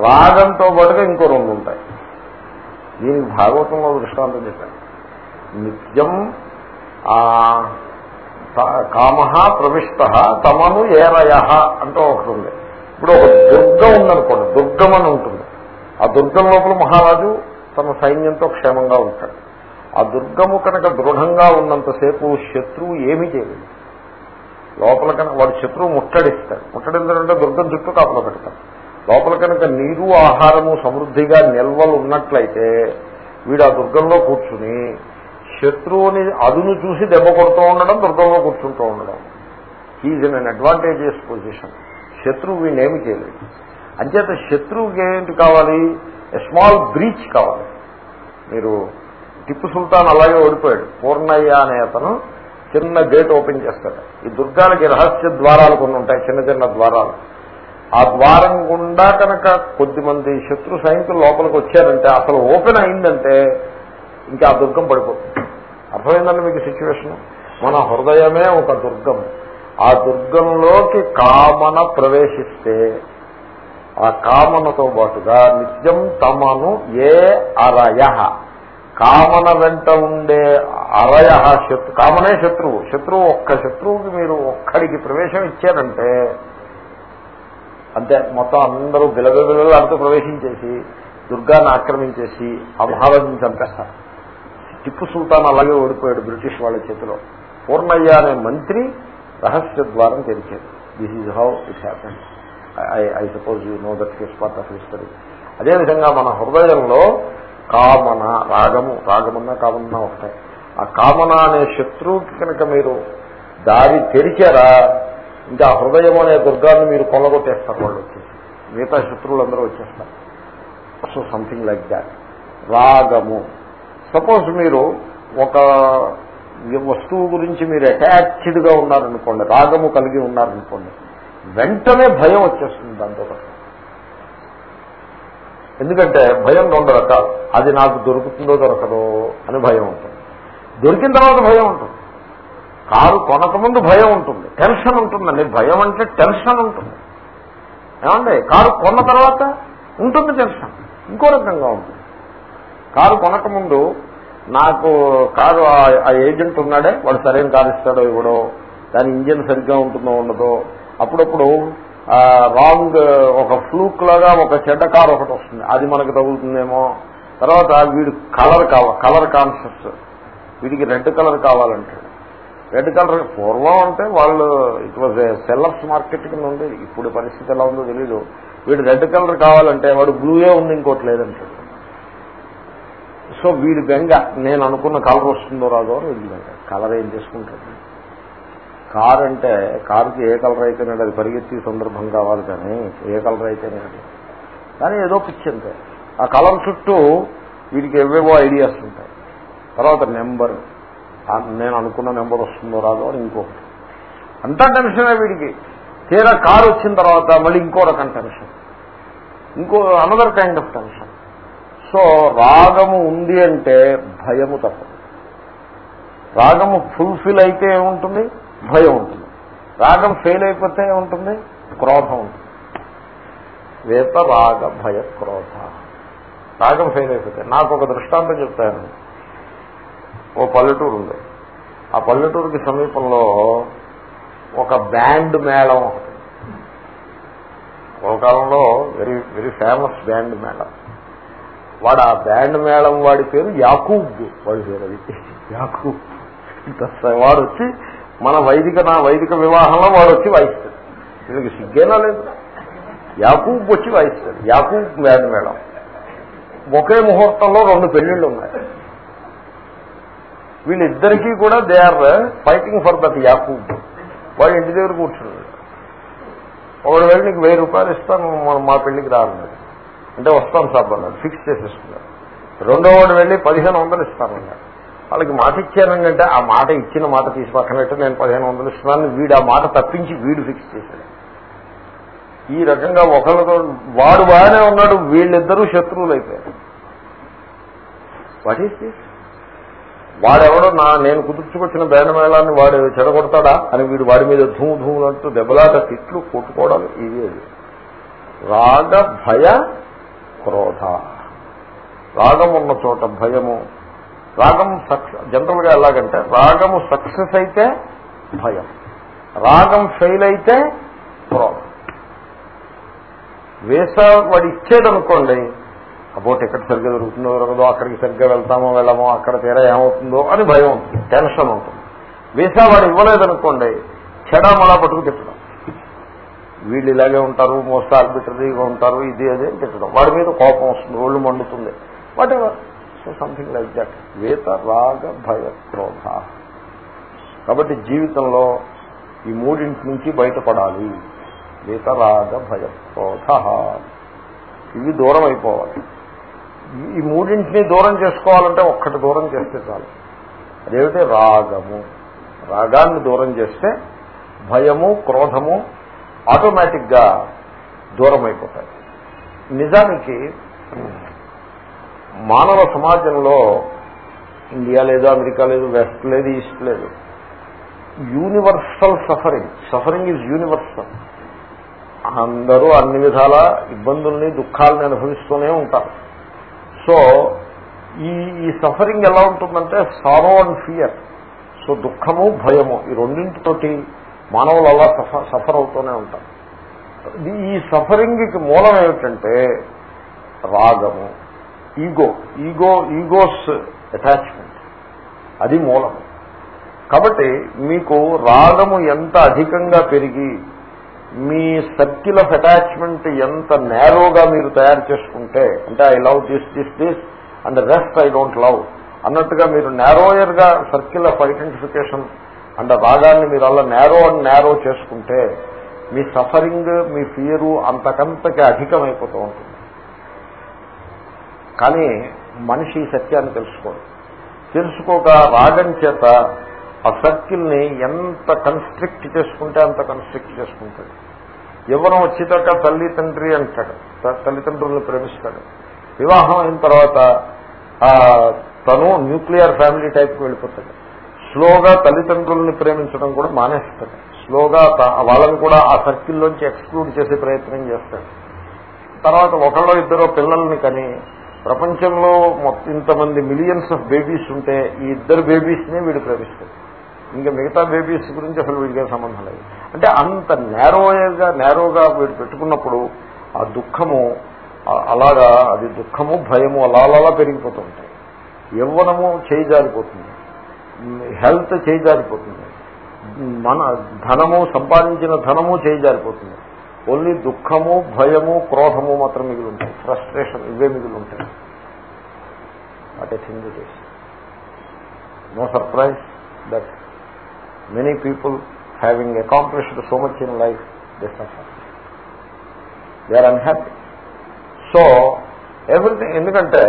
రాగంతో పాటుగా ఇంకో రెండు ఉంటాయి. దీనికి భాగవతంలో దృష్టాంతం చెప్పాను నిత్యం కామ ప్రవిష్ట తమను ఏరయ అంటూ ఒకటి ఉంది. ఇప్పుడు ఒక దుర్గం ఉందనుకోండి దుర్గం అని ఉంటుంది. ఆ దుర్గం లోపల మహారాజు తన సైన్యంతో క్షేమంగా ఉంటాడు. ఆ దుర్గము కనుక దృఢంగా ఉన్నంతసేపు శత్రువు ఏమీ చేయలేదు. లోపల కనుక వాడు శత్రువు ముట్టడిస్తాడు. ముట్టడిందంటే దుర్గం చుట్టూ కాపలో పెడతాడు. లోపల కనుక నీరు ఆహారము సమృద్ధిగా నిల్వలు ఉన్నట్లయితే వీడు ఆ దుర్గంలో కూర్చుని శత్రువుని అదును చూసి దెబ్బ కొడుతూ ఉండడం దుర్గంలో కూర్చుంటూ ఉండడం. Is in an advantageous position శత్రువు వీణేమి చేయలేదు. అంచేత శత్రువుకి ఏంటి కావాలి? స్మాల్ బ్రీచ్ కావాలి. మీరు టిప్పు సుల్తాన్ అలాగే ఓడిపోయాడు. పూర్ణయ్య అనే అతను చిన్న గేట్ ఓపెన్ చేస్తాడు. ఈ దుర్గాలకి రహస్య ద్వారాలు కొన్ని ఉంటాయి చిన్న చిన్న ద్వారాలు. ఆ ద్వారం గుండా కనుక కొద్దిమంది శత్రు సైనికులు లోపలికి వచ్చారంటే అసలు ఓపెన్ అయిందంటే ఇంకా ఆ దుర్గం పడిపోతుంది. అర్థమైందండి మీకు సిచ్యువేషన్ మన హృదయమే ఒక దుర్గం. ఆ దుర్గంలోకి కామన ప్రవేశిస్తే ఆ కామనతో పాటుగా నిత్యం తమను ఏ అరయ. కామన వెంట ఉండే అరయ శత్రు కామనే శత్రువు. శత్రువు ఒక్క శత్రువుకి మీరు ఒక్కడికి ప్రవేశం ఇచ్చారంటే అంతే మొత్తం అందరూ బిలబిలలు అంటూ ప్రవేశించేసి దుర్గాన్ని ఆక్రమించేసి ఆ చంపేస్తారు టిప్పు సుల్తాన్ అలాగే ఓడిపోయాడు బ్రిటిష్ వాళ్ళ చేతిలో పూర్ణయ్య అనే మంత్రి రహస్య ద్వారం తెరిచాడు this is how it happen I I suppose you know that case part of history అదేవిధంగా మన హృదయంలో కామన రాగము రాగమన్నా కామన్నా ఒకటే ఆ కామన అనే శత్రువుకి కనుక మీరు దారి తెరిచారా ఇంకా హృదయం అనే దుర్గాన్ని మీరు కొల్లగొట్టేస్తారు వాళ్ళు వచ్చేసి మిగతా శత్రువులందరూ వచ్చేస్తారు. So something like that. రాగము. సపోజ్ మీరు ఒక వస్తువు గురించి మీరు అటాచ్డ్గా ఉన్నారనుకోండి రాగము కలిగి ఉన్నారనుకోండి వెంటనే భయం వచ్చేస్తుంది దాంతో ఎందుకంటే భయం రెండు రకాలు. అది నాకు దొరుకుతుందో దొరకదో అని భయం ఉంటుంది. దొరికిన తర్వాత భయం ఉంటుంది. కారు కొనకముందు భయం ఉంటుంది. టెన్షన్ ఉంటుందండి. భయం అంటే టెన్షన్ ఉంటుంది. ఏమండి? కారు కొన్న తర్వాత ఉంటుంది టెన్షన్. ఇంకో రకంగా ఉంటుంది. కారు కొనకముందు నాకు కారు ఆ ఏజెంట్ ఉన్నాడే వాడు సరైన కారు ఇస్తాడో ఇవ్వడో దాని ఇంజిన్ సరిగ్గా ఉంటుందో ఉండదో అప్పుడప్పుడు రాంగ్ ఒక ఫ్లూక్ లాగా ఒక చెడ్డ కారు ఒకటి వస్తుంది. అది మనకు తగులుతుందేమో. తర్వాత వీడు కలర్ కావాలి కలర్ కాన్షియస్. వీడికి రెడ్ కలర్ కావాలంటాడు. రెడ్ కలర్ పూర్వం అంటే వాళ్ళు ఇట్ వాజ్ సెల్లర్స్ మార్కెట్ కింద ఉంది. ఇప్పుడు పరిస్థితి ఎలా ఉందో తెలీదు. వీడు రెడ్ కలర్ కావాలంటే వాడు బ్లూయే ఉంది ఇంకోటి లేదంటాడు సో వీడి బెంగ నేను అనుకున్న కలర్ వస్తుందో రాదో వీడి బెంగ. కలర్ ఏం చేసుకుంటాడు? కార్ అంటే కారుకి ఏ కలర్ అయితేనే అది పరిగెత్తి సందర్భం కావాలి కానీ ఏ కలర్ అయితేనే కానీ ఏదో పిచ్చి అంతే. ఆ కలర్ చుట్టూ వీడికి ఏవేవో ఐడియాస్ ఉంటాయి. తర్వాత నెంబర్. నేను అనుకున్న నెంబర్ వస్తుందో రాదో అని ఇంకొకటి అంతా టెన్షనే వీడికి. తీరా కారు వచ్చిన తర్వాత మళ్ళీ ఇంకో రకం టెన్షన్ ఇంకో another kind of tension so రాగము ఉంది అంటే భయము తప్పదు. రాగము ఫుల్ఫిల్ అయితే ఏముంటుంది? భయం ఉంటుంది. రాగం ఫెయిల్ అయిపోతే ఏముంటుంది? క్రోధం ఉంటుంది. వేత రాగ భయ క్రోధ. రాగం ఫెయిల్ అయిపోతే. నాకు ఒక దృష్టాంతం చెప్తాను. ఓ పల్లెటూరు ఉంది ఆ పల్లెటూరుకి సమీపంలో ఒక బ్యాండ్ మేళం ఒకటి. ఒక కాలంలో వెరీ వెరీ ఫేమస్ బ్యాండ్ మేళం. వాడు ఆ బ్యాండ్ మేళం వాడి పేరు యాకూబ్ వాడి పేరు అది. యాకూబ్. వాడు వచ్చి మన వైదిక నా వైదిక వివాహంలో వాడు వచ్చి వాయిస్తాడు. దీనికి సిగ్గేనా లేదు? యాకూబ్ వచ్చి వాయిస్తాడు. యాకూబ్ బ్యాండ్ మేళం. ఒకే ముహూర్తంలో రెండు పెళ్ళిళ్ళు ఉన్నాయి వీళ్ళిద్దరికీ కూడా they are fighting for that Yakub వాడు ఇంటి దగ్గర కూర్చున్నాడు. ఒకడు వెళ్ళి నీకు వెయ్యి రూపాయలు ఇస్తాను మా పెళ్ళికి రానున్నాడు అంటే వస్తాను సార్ అన్నాడు. ఫిక్స్ చేసేసుకున్నాడు. రెండో వాడు వెళ్ళి పదిహేను వందలు ఇస్తానన్నాడు వాళ్ళకి మాట ఇచ్చానంటే ఆ మాట ఇచ్చిన మాట తీసి పక్కనట్టు నేను పదిహేను వందలు ఇస్తున్నాను. వీడు ఆ మాట తప్పించి వీడు ఫిక్స్ చేశాడు. ఈ రకంగా ఒకరితో వాడు బాగానే ఉన్నాడు వీళ్ళిద్దరూ శత్రువులు అయిపోయారు వాట్ ఈస్ దిస్ వాడెవడో నా నేను కుదుర్చుకొచ్చిన బేనమేళాన్ని వాడు చెడగొడతాడా అని వీడు వాడి మీద ధూము ధూములు అంటూ దెబ్బలాట తిట్లు కొట్టుకోవడం ఇది. అది రాగ భయ క్రోధ. రాగం ఉన్న చోట భయము. రాగం సక్సెస్ జనరల్గా ఎలాగంటే రాగము సక్సెస్ అయితే భయం. రాగం ఫెయిల్ అయితే క్రోధం. వేసా వాడు ఇచ్చేదనుకోండి అబ్బో టికెట్ సరిగ్గా దొరుకుతుందో దొరకదో అక్కడికి సరిగ్గా వెళ్తామో వెళ్ళమో అక్కడ తీరా ఏమవుతుందో అని భయం ఉంటుంది టెన్షన్ ఉంటుంది. వీసా వాడు ఇవ్వలేదనుకోండి చెడమలా పట్టుకు తిట్టడం. వీళ్ళు ఇలాగే ఉంటారు మోస్ట్ ఆర్బిటరీగా ఉంటారు ఇది అదే అని తిట్టడం. వాడి మీద కోపం వస్తుంది ఒళ్ళు మండుతుంది. Whatever so something like that వేత రాగ భయ క్రోధ. కాబట్టి జీవితంలో ఈ మూడింటి నుంచి బయటపడాలి. వేత రాగ భయ క్రోధ. ఇవి దూరం అయిపోవాలి. ఈ మూడింటిని దూరం చేసుకోవాలంటే ఒక్కటి దూరం చేస్తే చాలు. అదేమిటి? రాగము. రాగాన్ని దూరం చేస్తే భయము క్రోధము ఆటోమేటిక్గా దూరం అయిపోతాయి నిజానికి మానవ సమాజంలో ఇండియా లేదు అమెరికా లేదు వెస్ట్ లేదు ఈస్ట్ లేదు. Universal suffering. Suffering is universal. అందరూ అన్ని విధాల ఇబ్బందుల్ని దుఃఖాలని అనుభవిస్తూనే ఉంటారు. సో ఈ ఈ సఫరింగ్ ఎలా ఉంటుందంటే సారో అండ్ ఫియర్ సో దుఃఖము భయము ఈ రెండింటితోటి మానవులు అలా సఫర్ సఫర్ అవుతూనే ఉంటారు. ఈ సఫరింగ్కి మూలం ఏమిటంటే రాగము ఈగో ఈగో ఈగోస్ అటాచ్మెంట్ అది మూలము కాబట్టి మీకు రాగము ఎంత అధికంగా పెరిగి మీ సర్కిల్ ఆఫ్ అటాచ్మెంట్ ఎంత నేరోగా మీరు తయారు చేసుకుంటే అంటే I love this this this and rest I don't love అన్నట్టుగా మీరు నేరోయర్గా సర్కిల్ ఆఫ్ ఐడెంటిఫికేషన్ అండ్ రాగాన్ని మీరు అలా నేరో అండ్ నేరో చేసుకుంటే మీ సఫరింగ్ మీ ఫియరు అంతకంతకి అధికమైపోతూ ఉంటుంది. కానీ మనిషి ఈ సత్యాన్ని తెలుసుకోడు. తెలుసుకోక రాగం చేత ఆ సర్కిల్ని ఎంత కన్స్ట్రిక్ట్ చేసుకుంటే అంత కన్స్ట్రిక్ట్ చేసుకుంటాడు. ఎవరం వచ్చేదాకా తల్లి తండ్రి అంటాడు. తల్లిదండ్రులను ప్రేమిస్తాడు. వివాహం అయిన తర్వాత తను న్యూక్లియర్ ఫ్యామిలీ టైప్కి వెళ్ళిపోతాడు. స్లోగా తల్లిదండ్రుల్ని ప్రేమించడం కూడా మానేస్తాడు. స్లోగా వాళ్ళని కూడా ఆ సర్కిల్లోంచి ఎక్స్క్లూడ్ చేసే ప్రయత్నం చేస్తాడు. తర్వాత ఒకళ్ళో ఇద్దరు పిల్లల్ని కానీ ప్రపంచంలో ఇంతమంది మిలియన్స్ ఆఫ్ బేబీస్ ఉంటే ఈ ఇద్దరు బేబీస్ని వీడు ప్రేమిస్తాడు. ఇంకా మిగతా బేబీస్ గురించి అసలు వీడికే సంబంధం లేదు. అంటే అంత నేరోగా నేరోగా వీడు పెట్టుకున్నప్పుడు ఆ దుఃఖము అలాగా అది దుఃఖము భయము అలా అలా పెరిగిపోతూ ఉంటాయి. యవ్వనము చేయిజారిపోతుంది హెల్త్ చేయిజారిపోతుంది మన ధనము సంపాదించిన ధనము చేయిజారిపోతుంది ఓన్లీ దుఃఖము భయము క్రోధము మాత్రం మిగిలి ఉంటాయి. ఫ్రస్ట్రేషన్ ఇవే మిగిలి ఉంటాయి. What a thing it is. No surprise. That. Many people having accomplished so much in life they suffer they are unhappy so everything ఎందుకంటే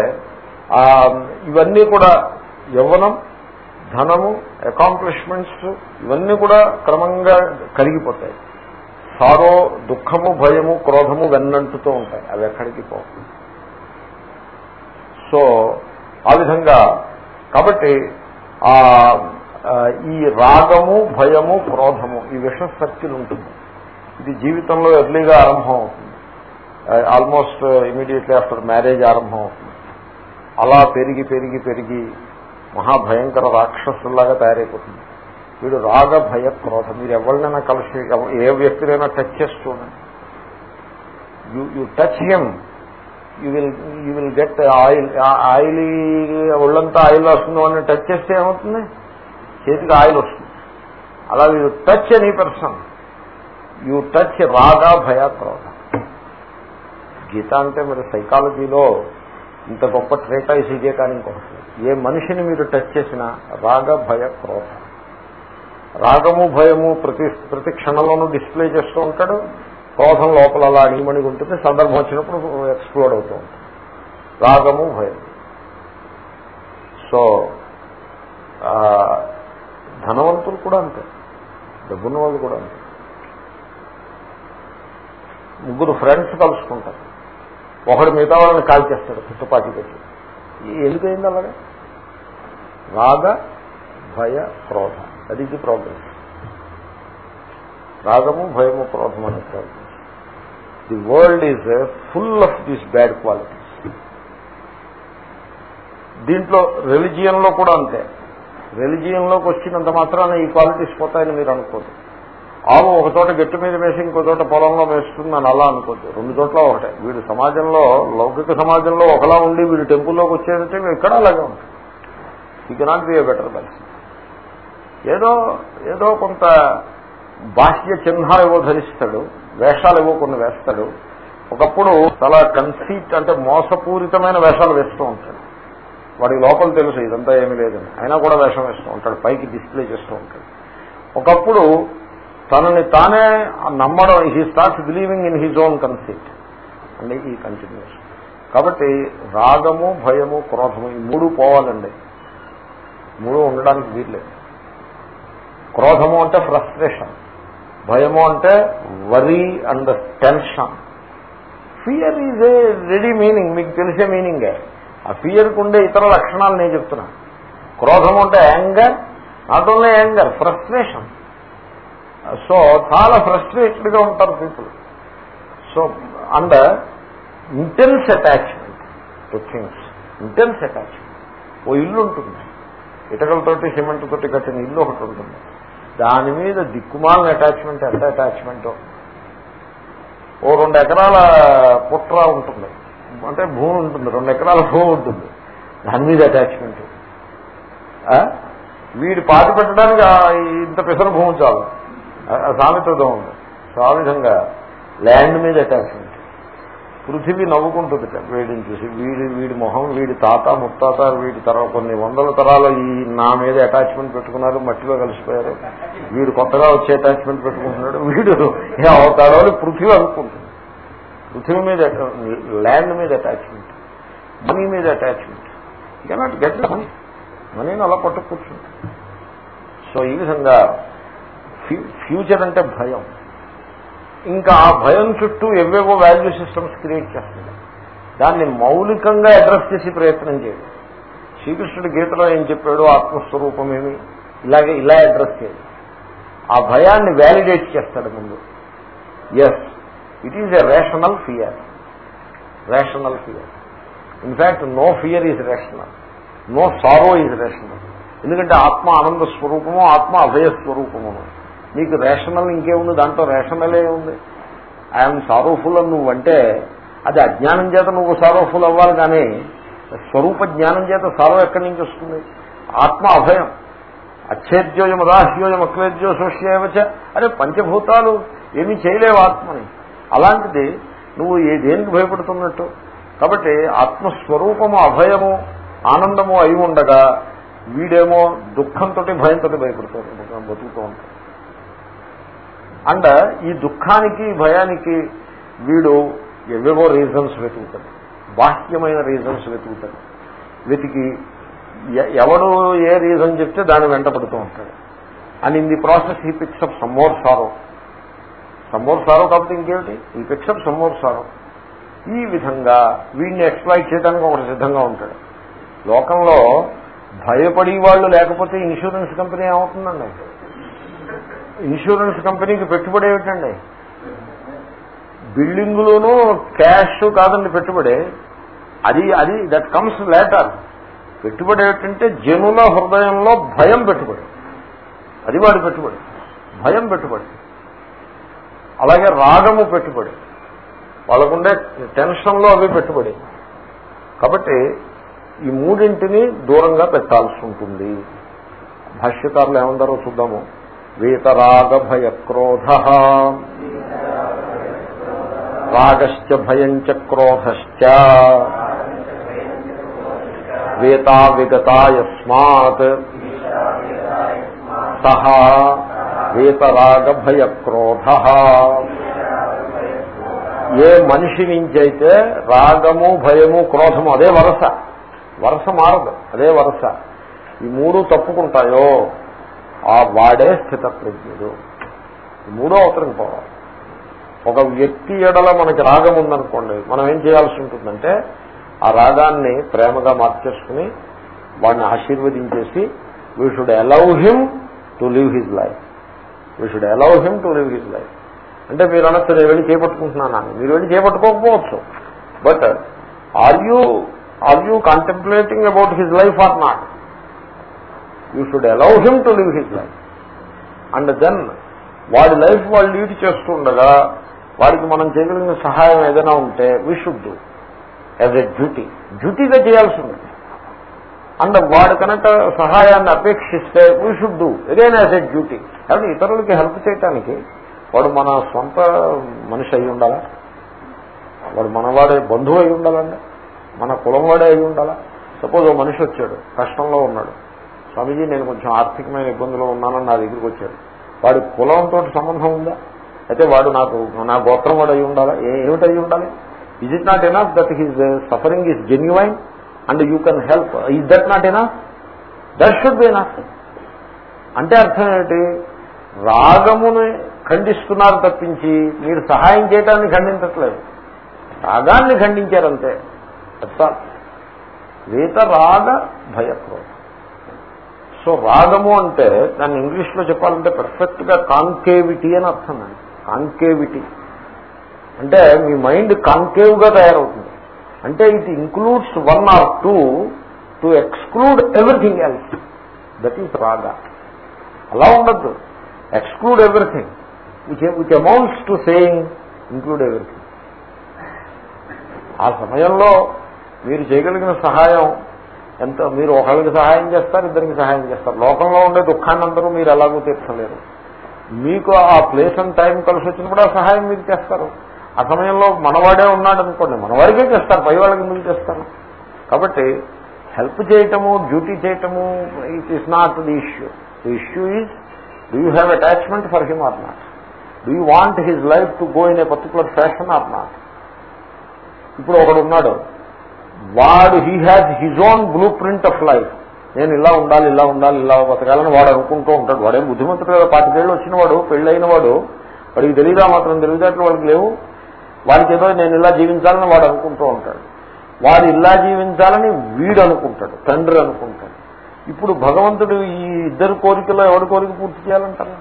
um, ఇవన్నీ కూడా యవ్వనం ధనము అకాంప్లిష్మెంట్స్ ఇవన్నీ కూడా క్రమంగా కరిగిపోతాయి. సారో దుఃఖము భయము క్రోధము వెన్నంటుతూ ఉంటాయి. అవి ఎక్కడికి పోవు. సో ఆ విధంగా కాబట్టి ఆ ఈ రాగము భయము క్రోధము ఈ విష సర్కిల్ ఉంటుంది. ఇది జీవితంలో ఎర్లీగా ఆరంభం అవుతుంది. ఆల్మోస్ట్ ఇమీడియట్లీ ఆఫ్టర్ మ్యారేజ్ ఆరంభం అవుతుంది. అలా పెరిగి పెరిగి పెరిగి మహాభయంకర రాక్షసులాగా తయారైపోతుంది. వీడు రాగ భయ క్రోధ మీరు ఎవరినైనా కలిసి ఏ వ్యక్తినైనా touch చేస్తుండండి you you touch him you will you will get oil oil ఒళ్ళంతా ఆయిల్ వస్తుంది అని టచ్ చేస్తే ఏమవుతుంది? చేతికి ఆయిల్ వస్తుంది. అలా you touch any person you touch రాగా భయ క్రోధ. గీత అంటే మరి సైకాలజీలో ఇంత గొప్ప ట్రేటైస్ ఇదే కానీ ఇంకొకటి. ఏ మనిషిని మీరు టచ్ చేసినా రాగ భయ క్రోధ. రాగము భయము ప్రతి ప్రతి క్షణంలోనూ డిస్ప్లే చేస్తూ ఉంటాడు. క్రోధం లోపల అలా అణిమణిగి ఉంటుంది. సందర్భం వచ్చినప్పుడు ఎక్స్ప్లోడ్ అవుతూ ఉంటుంది. రాగము భయం. సో ధనవంతులు కూడా అంతే. డబ్బున్న వాళ్ళు కూడా అంతే. ముగ్గురు ఫ్రెండ్స్ కలుసుకుంటారు. ఒకడు మిగతా వాళ్ళని కాల్ చేస్తాడు తుపాకీ పెట్టి. ఎందుకైంది అలాగే? రాగ భయ క్రోధ. అది ఇది ప్రోగ్రెస్ రాగము భయము క్రోధం అనే progress the world is full of these bad qualities దీంట్లో రెలిజియన్లో కూడా అంతే. రెలిజియన్లోకి వచ్చినంత మాత్రాన ఈ క్వాలిటీస్ పోతాయని మీరు అనుకోదు ఆవు ఒక చోట గట్టి మీద వేసి ఇంకో చోట పొలంలో వేస్తుంది అని అలా అనుకోద్దు. రెండు చోట్ల ఒకటే. వీడు సమాజంలో లౌకిక సమాజంలో ఒకలా ఉండి వీడు టెంపుల్లోకి వచ్చేదంటే ఇక్కడ అలాగే ఉంటాం. ఈ cannot be a better person ఏదో ఏదో కొంత బాహ్య చిహ్నాలు ఏవో ధరిస్తాడు వేషాలు ఏవో కొన్ని వేస్తాడు. ఒకప్పుడు చాలా కన్సీట్ అంటే మోసపూరితమైన వేషాలు వేస్తూ ఉంటాడు. వాడి లోపల తెలుసు ఇదంతా ఏమీ లేదని. అయినా కూడా వేషం వేస్తూ ఉంటాడు పైకి డిస్ప్లే చేస్తూ ఉంటాడు. ఒకప్పుడు తనని తానే నమ్మడం he starts believing in his own concept అండి ఈ కంటిన్యూస్ కాబట్టి రాగము భయము క్రోధము ఈ మూడు పోవాలండి. మూడు ఉండడానికి వీర్లేదు క్రోధము అంటే ఫ్రస్ట్రేషన్ భయము అంటే worry and tension fear is a ready meaning మీకు తెలిసే మీనింగే ఆ ఫియర్కి ఉండే ఇతర లక్షణాలు నేను చెప్తున్నా. క్రోధం అంటే anger not only anger frustration so చాలా ఫ్రస్ట్రేటెడ్గా ఉంటారు people so and intense attachment to things intense attachment ఓ ఇల్లు ఉంటుంది. ఇటకలతోటి సిమెంట్ తోటి కట్టిన ఇల్లు ఒకటి ఉంటుంది. దాని మీద దిక్కుమాలిన అటాచ్మెంట్ ఎంత అటాచ్మెంటో ఓ రెండు ఎకరాల పుట్ర ఉంటుంది. అంటే భూమి ఉంటుంది రెండు ఎకరాల భూమి ఉంటుంది. దాని మీద అటాచ్మెంట్ వీడి పాతి పెట్టడానికి ఇంత పెసర భూమి చాలు. సామెతతో ఉంది. సో ఆ విధంగా ల్యాండ్ మీద అటాచ్మెంట్ పృథివీ నవ్వుకుంటుంది వీడిని చూసి. వీడి వీడి మొహం వీడి తాత ముత్తాత వీడి తర్వాత కొన్ని వందల తరాలు ఈ నా మీద అటాచ్మెంట్ పెట్టుకున్నారు మట్టిలో కలిసిపోయారు. వీడు కొత్తగా వచ్చే అటాచ్మెంట్ పెట్టుకుంటున్నాడు. వీడు ఏ అవుతాడో పృథివీ అనుకుంటుంది పృథివీ మీద ల్యాండ్ మీద అటాచ్మెంట్ మనీ మీద అటాచ్మెంట్. కెనాట్ గెట్ మనీ మనీని అలా పట్టు కూర్చుంది సో ఈ విధంగా ఫ్యూచర్ అంటే భయం. ఇంకా ఆ భయం చుట్టూ ఎవేవో వాల్యూ సిస్టమ్స్ క్రియేట్ చేస్తుంది దాన్ని మౌలికంగా అడ్రస్ చేసి ప్రయత్నం చేయండి. శ్రీకృష్ణుడి గీతలో ఏం చెప్పాడు? ఆత్మస్వరూపమేమి ఇలాగే ఇలా అడ్రస్ చేయాలి ఆ భయాన్ని వ్యాలిడేట్ చేస్తాడు ముందు. Yes it is a rational fear rational fear in fact no fear is rational no sorrow is rational ఎందుకంటే ఆత్మ ఆనంద స్వరూపము ఆత్మ అభయ స్వరూపము. నీకు రేషనల్ ఇంకేముంది దాంట్లో రేషనలే ఉంది. ఐఎమ్ సారోఫుల్ అని నువ్వంటే అది అజ్ఞానం చేత నువ్వు సారోఫుల్ అవ్వాలి కానీ స్వరూప జ్ఞానం చేత సారో ఎక్కడి నుంచి వస్తుంది? ఆత్మ అభయం. అచ్చేద్యోయం రాహ్యోయం అక్వేద్యో సోష్యేవచ అరే పంచభూతాలు ఏమీ చేయలేవు ఆత్మని. అలాంటిది నువ్వు ఏ దేనికి భయపడుతున్నట్టు? కాబట్టి ఆత్మస్వరూపము అభయము ఆనందము అయి ఉండగా వీడేమో దుఃఖంతో భయంతో భయపడుతూ బతుకుతూ ఉంటాడు. అండ్ ఈ దుఃఖానికి భయానికి వీడు ఎవేవో రీజన్స్ వెతుకుతాడు. బాహ్యమైన రీజన్స్ వెతుకుతాడు. వెతికి ఎవడు ఏ రీజన్ చెప్తే దాన్ని వెంటపడుతూ ఉంటాడు. And in the process he picks picks up some more sorrow. Some more sorrow కాబట్టి ఇంకేమిటి? ఈ పిక్చర్ సమ్మోర్ సారో. ఈ విధంగా వీడిని ఎక్స్ప్లాయిట్ చేయడానికి ఒకటి సిద్ధంగా ఉంటాడు. లోకంలో భయపడి వాళ్ళు లేకపోతే ఇన్సూరెన్స్ కంపెనీ ఏమవుతుందండి? ఇన్సూరెన్స్ కంపెనీకి పెట్టుబడి ఏమిటండి? బిల్డింగులోనూ క్యాష్ కాదండి పెట్టుబడి. అది అది దట్ కమ్స్ లేటర్ పెట్టుబడి ఏమిటంటే జనుల హృదయంలో భయం పెట్టుబడి. అది వాడి పెట్టుబడి. భయం పెట్టుబడి. అలాగే రాగము పెట్టుబడి. వాళ్ళకుండే టెన్షన్లో అవి పెట్టుబడి. కాబట్టి ఈ మూడింటిని దూరంగా పెట్టాల్సి ఉంటుంది భాష్యకారులు ఏమందరో చూద్దాము. వీతరాగ భయ క్రోధ రాగశ్చ భయంచ క్రోధశ్చ. వేతా విగతాయస్మాత్ సహా క్రోధ ఏ మనిషి నుంచి అయితే రాగము భయము క్రోధము అదే వరస. వరస మారదు అదే వరస. ఈ మూడు తప్పుకుంటాయో ఆ వాడే స్థిత ప్రజ్ఞుడు ఈ మూడో అవసరం పోవాలి. ఒక వ్యక్తి ఎడల మనకి రాగం ఉందనుకోండి మనం ఏం చేయాల్సి ఉంటుందంటే ఆ రాగాన్ని ప్రేమగా మార్చేసుకుని వాడిని ఆశీర్వదించేసి we should allow him to live his life. We should allow him to live his life అంటే మీరు అనొచ్చు నేను వెళ్ళి చేపట్టుకుంటున్నాను మీరు వెళ్ళి చేపట్టుకోకపోవచ్చు. But are you are you contemplating about his life or not you should allow him to live his life and then వాడి life వాళ్ళు లీడ్ చేస్తుండగా వాడికి మనం చేయగలిగిన సహాయం ఏదైనా ఉంటే we should do as a duty డ్యూటీగా చేయాల్సి ఉంది అండ్ వాడు కనుక సహాయాన్ని అపేక్షిస్తే we should do again as a duty కాబట్టి ఇతరులకి హెల్ప్ చేయటానికి వాడు మన సొంత మనిషి అయి ఉండాలా? వాడు మనవాడే బంధువు అయి ఉండాలండి? మన కులం వాడే అయి ఉండాలా? సపోజ్ ఓ మనిషి వచ్చాడు కష్టంలో ఉన్నాడు. స్వామీజీ నేను కొంచెం ఆర్థికమైన ఇబ్బందులు ఉన్నానని నా దగ్గరికి వచ్చాడు. వాడి కులంతో సంబంధం ఉందా? అయితే వాడు నాకు నా గోత్రం వాడు అయి ఉండాలా? ఏమిటి అయి ఉండాలి? Is it not enough that his suffering is genuine and you can help. Is that not ఏనా? దట్ షుడ్ బి అంటే అర్థం ఏంటి? రాగముని ఖండిస్తున్నారు తప్పించి మీరు సహాయం చేయటాన్ని ఖండించట్లేదు. రాగాన్ని ఖండించారంతే. వేత రాగ భయక్రోధం. సో రాగము అంటే దాన్ని ఇంగ్లీష్లో చెప్పాలంటే పర్ఫెక్ట్గా అని అర్థం అండి కాంకేవిటీ. అంటే మీ మైండ్ కాంకేవ్గా తయారవుతుంది. అంటే it includes one or two to exclude everything else. That is రాగ. అలా ఉండద్దు. Exclude everything. Which which amounts to saying include everything. ఆ సమయంలో మీరు చేయగలిగిన సహాయం ఎంత? మీరు ఒకళ్ళకి సహాయం చేస్తారు ఇద్దరికి సహాయం చేస్తారు. లోకంలో ఉండే దుఃఖాన్ని అందరూ మీరు ఎలాగూ తీర్చలేరు. మీకు ఆ ప్లేస్ అండ్ టైం కలిసి వచ్చినప్పుడు ఆ సహాయం మీరు చేస్తారు. ఆ సమయంలో మనవాడే ఉన్నాడు అనుకోండి మనవాడికే చేస్తారు పై వాళ్ళకి ఎందుకు చేస్తారు? కాబట్టి హెల్ప్ చేయటము డ్యూటీ చేయటము it is not the issue the issue is do you have attachment for him or not do you want his life to go in a particular fashion or not ఇప్పుడు ఒకడు ఉన్నాడు. వాడు he has his own blueprint of life నేను ఇలా ఉండాలి ఇలా ఉండాలి ఇలా బతకాలని వాడు అనుకుంటూ ఉంటాడు. వాడేం బుద్ధిమంతుడు కదా? పాతికేళ్ళు వచ్చిన వాడు పెళ్ళైన వాడు. వాడికి తెలియదా మాత్రం? తెలివితేటలు వాడికి లేవు? వాడికి ఏదో నేను ఇలా జీవించాలని వాడు అనుకుంటూ ఉంటాడు. వాడు ఇలా జీవించాలని వీడు అనుకుంటాడు తండ్రి అనుకుంటాడు. ఇప్పుడు భగవంతుడు ఈ ఇద్దరు కోరికలో ఎవరి కోరిక పూర్తి చేయాలంటారు?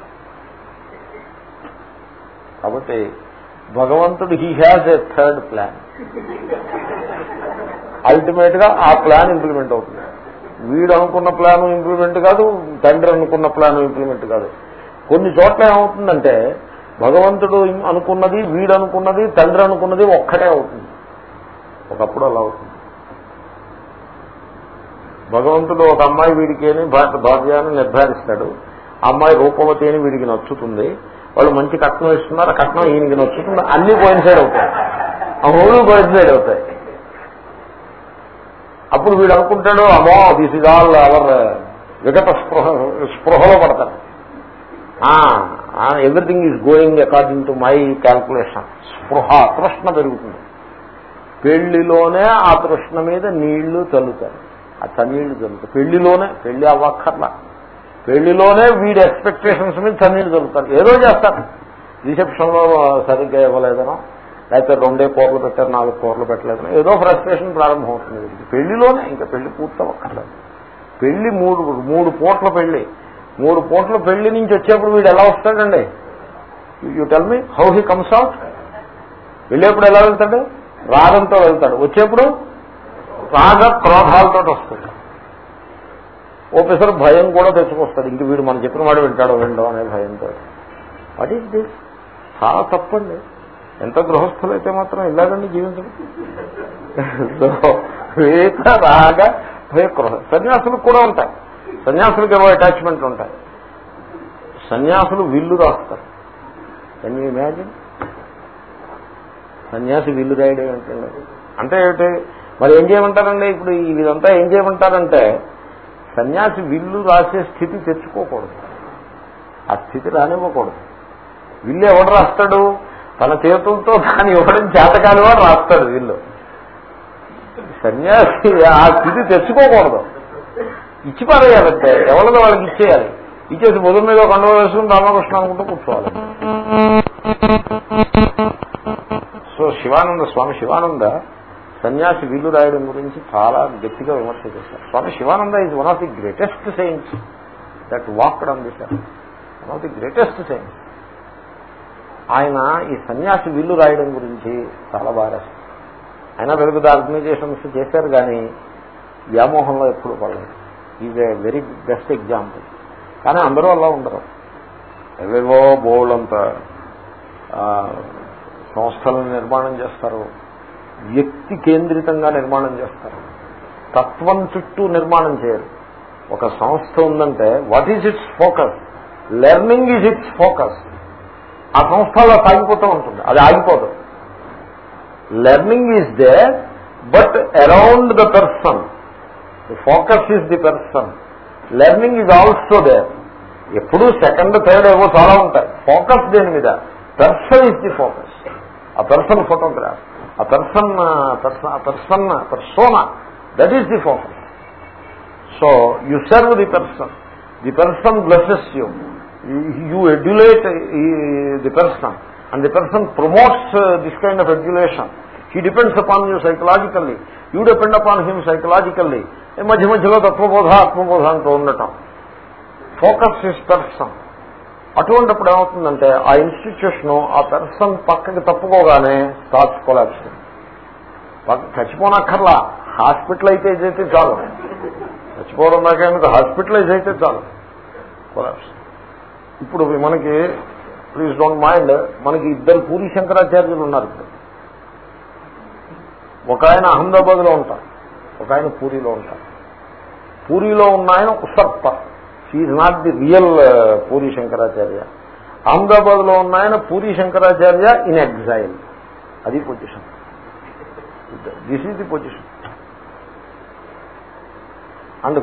కాబట్టి భగవంతుడు he has a third plan అల్టిమేట్గా ఆ ప్లాన్ ఇంప్లిమెంట్ అవుతుంది. వీడు అనుకున్న ప్లాన్ ఇంప్లిమెంట్ కాదు తండ్రి అనుకున్న ప్లాన్ ఇంప్లిమెంట్ కాదు. కొన్ని చోట్ల ఏమవుతుందంటే భగవంతుడు అనుకున్నది వీడు అనుకున్నది తండ్రి అనుకున్నది ఒక్కటే అవుతుంది. ఒకప్పుడు అలా అవుతుంది. భగవంతుడు ఒక అమ్మాయి వీడికి అని భార్య అని నిర్ధారిస్తాడు. ఆ అమ్మాయి రూపవతి అని వీడికి నచ్చుతుంది. వాళ్ళు మంచి కట్నం ఇస్తున్నారు కట్నం ఈయనకి నచ్చుతుంది. అన్ని సైడ్ అవుతాయి. ఆ మూడు సైడ్ అవుతాయి. అప్పుడు వీడు అనుకుంటాడు అమ్మో దిస్ ఇస్ ఆల్ అవర్ విగత స్పృహ స్పృహలో పడతాడు everything is going according to my calculation స్పృహ తృష్ణ పెరుగుతుంది. పెళ్ళిలోనే ఆ తృష్ణ మీద నీళ్ళు చల్లుతారు. ఆ చన్నీళ్ళు చల్లుతారు. పెళ్ళిలోనే పెళ్ళి అవ్వక్కర్లా. పెళ్ళిలోనే వీడి ఎక్స్పెక్టేషన్స్ మీద చన్నీళ్ళు చల్లుతారు. ఏదో చేస్తారు. రిసెప్షన్లో సరిగ్గా ఇవ్వలేదనో లేకపోతే రెండే కూరలు పెట్టారు నాలుగు కూరలు పెట్టలేదనో ఏదో ఫ్రస్ట్రేషన్ ప్రారంభం అవుతుంది. వీడికి పెళ్ళిలోనే ఇంకా పెళ్ళి పూర్తవక్కర్లేదు పెళ్ళి మూడు మూడు పూట్ల పెళ్ళి. మూడు పూట్ల పెళ్ళి నుంచి వచ్చేప్పుడు వీడు ఎలా వస్తాడండి? You tell me how he comes out వెళ్ళేప్పుడు ఎలా వెళ్తాడు? రాగంతో వెళ్తాడు. వచ్చేప్పుడు రాగ క్రోధాలతో వస్తాడు. ఓపెసర్ భయం కూడా తెచ్చుకొస్తాడు. ఇంక వీడు మనం చెప్పిన వాడు వింటాడో విండో అనే భయంతో. వాట్ ఈస్ దిస్ చాలా తప్పండి. ఎంత గృహస్థులైతే మాత్రం ఇలాగండి జీవించడం. వేత రాగ భయక్రోధ సన్యాసులకు కూడా ఉంటాయి సన్యాసులకు ఏవో అటాచ్మెంట్ ఉంటాయి. సన్యాసులు విల్లు రాస్తారు కెన్ యూ ఇమాజిన్ సన్యాసి విల్లు రాయడం ఏంటండి అంటే ఏమిటి? మరి ఏం చేయమంటారండి? ఇప్పుడు ఇదంతా ఏం చేయమంటారంటే సన్యాసి విల్లు రాసే స్థితి తెచ్చుకోకూడదు. ఆ స్థితి రానివ్వకూడదు. విల్లు ఎవడు రాస్తాడు? తన చేతులతో దాన్ని ఇవ్వడం చేతకాని వాడు రాస్తాడు వీళ్ళు సన్యాసి ఆ స్థితి తెచ్చుకోకూడదు. ఇచ్చి పారేయాలంటే ఎవరిదో వాళ్ళకి ఇచ్చేయాలి. ఇచ్చేసి బుధం మీద కొండ వేసుకుని రామకృష్ణ అనుకుంటూ కూర్చోవాలి. సో శివానంద స్వామి శివానంద సన్యాసి వీలు రాయడం గురించి చాలా గట్టిగా విమర్శ చేశారు. Swami Shivananda is one of the greatest saints that walked on this one of the greatest saints ఆయన ఈ సన్యాసి విల్లు రాయడం గురించి చాలా బాగా ఆయన పెద్ద పెద్ద ఆర్గనైజేషన్స్ చేశారు కానీ వ్యామోహంలో ఎప్పుడు పడలేదు. Is a very best example కానీ అందరూ అలా ఉండరు. ఎవేవో బోల్డంత సంస్థలను నిర్మాణం చేస్తారు. వ్యక్తి కేంద్రితంగా నిర్మాణం చేస్తారు. తత్వం చుట్టూ నిర్మాణం చేయరు. ఒక సంస్థ ఉందంటే what is its focus learning is its focus ఆ సంస్థలో సాగిపోతూ ఉంటుంది. అది ఆగిపోదు. Learning is there but around the person the focus is the person learning is also there ఎప్పుడు సెకండ్ థర్డ్ ఏవో చాలా ఉంటాయి. ఫోకస్ దేని మీద? పర్సన్ ఈజ్ ది ఫోకస్ ఆ పర్సన్ ఫోటోగ్రాఫ్ ఆ person person persona that is the focus so you serve the person the person blesses you you adulate the person and the person promotes this kind of adulation he depends upon you psychologically you depend upon him psychologically మధ్య మధ్యలో తత్వబోధ ఆత్మబోధ అంటూ ఉండటం. Focus is person అటువంటిప్పుడు ఏమవుతుందంటే ఆ institution ఆ person పక్కకి తప్పుకోగానే స్టార్ట్స్ కొలాప్స్ చచ్చిపోనక్కర్లా. హాస్పిటలైజ్ అయితే చాలు. చచ్చిపోవడం దాకా హాస్పిటలైజ్ అయితే చాలు. కొలాప్స్ ఇప్పుడు మనకి ప్లీజ్ డోంట్ మైండ్ మనకి ఇద్దరు పూరి శంకరాచార్యులు ఉన్నారు ఇప్పుడు. ఒక ఆయన అహ్మదాబాద్లో ఉంటారు ఒక ఆయన పూరిలో ఉంటారు. పూరిలో ఉన్న ఆయన ఉసర్ప she not the real Puri Shankaracharya. అహ్మదాబాద్లో ఉన్న ఆయన పూరి శంకరాచార్య ఇన్ ఎగ్జైల్ అది position this is the position and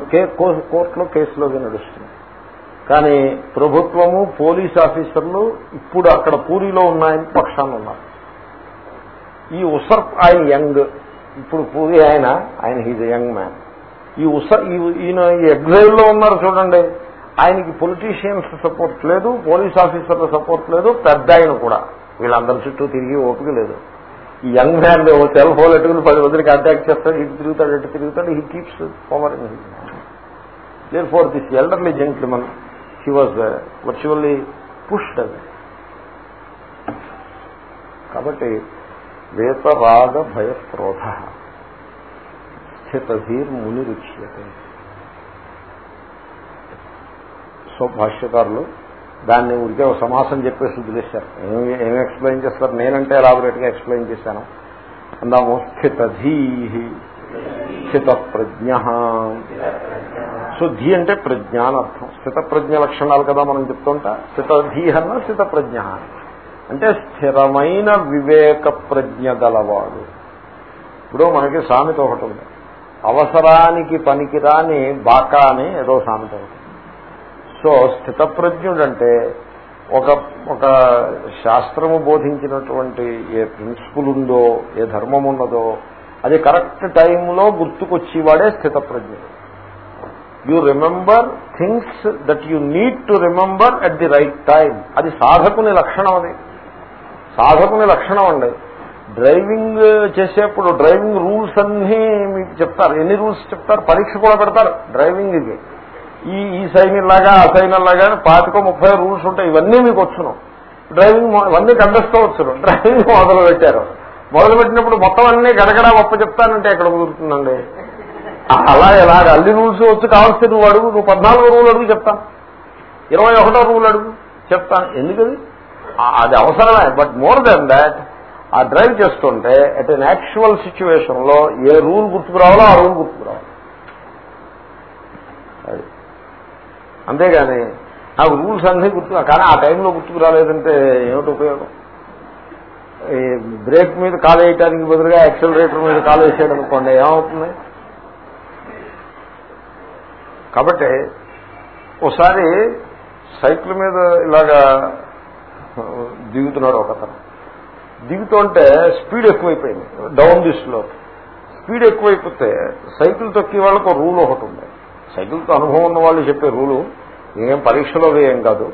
కోర్టులో కేసులోకి నడుస్తుంది. కానీ ప్రభుత్వము పోలీస్ ఆఫీసర్లు ఇప్పుడు అక్కడ పూరిలో ఉన్నాయని పక్షాన్ని ఉన్నారు. ఈ ఉసర్ ఆయన యంగ్. ఇప్పుడు పూరి ఆయన ఆయన హీజ్ యంగ్ మ్యాన్. ఈ ఉసర్ ఈయన ఈ ఎగ్జైల్లో ఉన్నారు చూడండి. ఆయనకి పొలిటీషియన్స్ సపోర్ట్ లేదు పోలీస్ ఆఫీసర్ల సపోర్ట్ లేదు పెద్ద ఆయన కూడా. వీళ్ళందరి చుట్టూ తిరిగి ఓపిక లేదు. ఈ యంగ్ మ్యాన్ సెల్ ఫోన్ ఎట్టుకుని పది మందిని కాంటాక్ట్ చేస్తాడు ఇటు తిరుగుతాడు ఎటు తిరుగుతాడు he keeps power in therefore this elderly gentleman he was virtually pushed అది కాబట్టి వేతరాగ భయక్రోధ స్థితధీర్ ముని రుచ్యతే సో భాష్యకారులు దాన్ని ఉరికే ఒక సమాసం చెప్పేసి వదిలేశారు. ఏమి ఏమి ఎక్స్ప్లెయిన్ చేస్తారు? నేనంటే ఎలాబొరేట్గా ఎక్స్ప్లెయిన్ చేశాను. అందాము స్థితధీ. స్థిత ప్రజ్ఞ సో ధీ అంటే ప్రజ్ఞ అని అర్థం. స్థిత ప్రజ్ఞ లక్షణాలు కదా మనం చెప్తుంటా? స్థితధీ అన్న స్థిత ప్రజ్ఞ అంటే స్థిరమైన వివేక ప్రజ్ఞ గలవాడు. ఇప్పుడు మనకి సామెత ఒకటి ఉంది. అవసరానికి పనికిరాని బాకా అని ఏదో సామెత ఒకటి. సో స్థితప్రజ్ఞుడంటే ఒక ఒక శాస్త్రము బోధించినటువంటి ఏ ప్రిన్సిపుల్ ఉందో ఏ ధర్మం ఉన్నదో అది కరెక్ట్ టైంలో గుర్తుకొచ్చేవాడే స్థితప్రజ్ఞుడు. You remember things that you need to remember at the right time అది సాధకుని లక్షణం అది. సాధకుని లక్షణం అండి. డ్రైవింగ్ చేసేప్పుడు డ్రైవింగ్ రూల్స్ అన్నీ మీకు చెప్తారు. ఎన్ని రూల్స్ చెప్తారు? పరీక్ష కూడా పెడతారు డ్రైవింగ్ ఇది ఈ ఈ సైన్ లాగా ఆ సైన్ లాగా పాతిక ముప్పై రూల్స్ ఉంటాయి. ఇవన్నీ మీకు వచ్చును. డ్రైవింగ్ ఇవన్నీ వచ్చును. డ్రైవింగ్ మొదలు పెట్టారు. మొదలు పెట్టినప్పుడు మొత్తం అన్నీ గడగడ గొప్ప చెప్తానంటే ఎక్కడ కుదురుతుందండి? అలా ఎలాగ? అన్ని రూల్స్ వచ్చి కావాల్సి నువ్వు అడుగు. నువ్వు పద్నాలుగో రూల్ అడుగు చెప్తాను ఇరవై ఒకటో రూల్ అడుగు చెప్తాను ఎందుకది? అది అవసరమే. బట్ మోర్ దెన్ దాట్ ఆ డ్రైవ్ చేస్తుంటే అట్ ఎన్ యాక్చువల్ సిచ్యువేషన్లో ఏ రూల్ గుర్తుకురావాలో ఆ రూల్ గుర్తుకురావాలి. అంతేగాని నాకు రూల్స్ అన్నీ గుర్తు కానీ ఆ టైంలో గుర్తుకురాలేదంటే ఏమిటి ఉపయోగం? ఈ బ్రేక్ మీద కాలు వేయటానికి బదులుగా యాక్సిలరేటర్ మీద కాలు వేసేయడం అనుకోండి ఏమవుతుంది? కాబట్టి ఒకసారి సైకిల్ మీద ఇలాగా దిగుతున్నాడు ఒకతను. దిగుతుంటే స్పీడ్ ఎక్కువైపోయింది. డౌన్ దిస్లో స్పీడ్ ఎక్కువైపోతే సైకిల్ తొక్కే వాళ్ళకు రూల్ ఒకటి ఉంది. సైకిల్తో అనుభవం ఉన్న వాళ్ళు చెప్పే రూలు ఏం పరీక్షలో వేయం కాదు.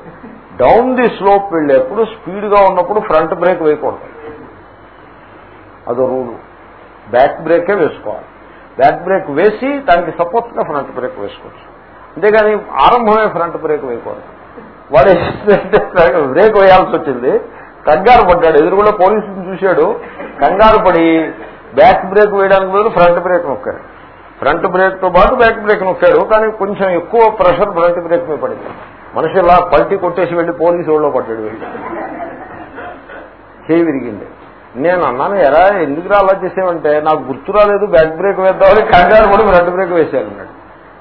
డౌన్ ది స్లోప్ వెళ్ళేప్పుడు స్పీడ్గా ఉన్నప్పుడు ఫ్రంట్ బ్రేక్ వేయకూడదు. అదో రూలు. బ్యాక్ బ్రేకే వేసుకోవాలి. బ్యాక్ బ్రేక్ వేసి దానికి సపోర్ట్గా ఫ్రంట్ బ్రేక్ వేసుకోవచ్చు. అంతేగాని ఆరంభమే ఫ్రంట్ బ్రేక్ వేయకూడదు. వాడు బ్రేక్ వేయాల్సి వచ్చింది. కంగారు పడ్డాడు. ఎదురుగులో పోలీసుని చూశాడు. కంగారు పడి బ్యాక్ బ్రేక్ వేయడానికి బదులు ఫ్రంట్ బ్రేక్ నొక్కాడు. ఫ్రంట్ బ్రేక్తో పాటు బ్యాక్ బ్రేక్ నొక్కాడు. కానీ కొంచెం ఎక్కువ ప్రెషర్ ఫ్రంట్ బ్రేక్ మీద పడింది. మనిషి ఇలా పల్టీ కొట్టేసి వెళ్ళి పోలీసు ఒళ్ళో పడ్డాడు వెళ్ళి చేయి విరిగింది. నేను అన్నాను ఎరా ఎందుకు అలా చేసామంటే నాకు గుర్తు రాలేదు బ్యాక్ బ్రేక్ వేద్దామని కంగారు కూడా ఫ్రంట్ బ్రేక్ వేసాడు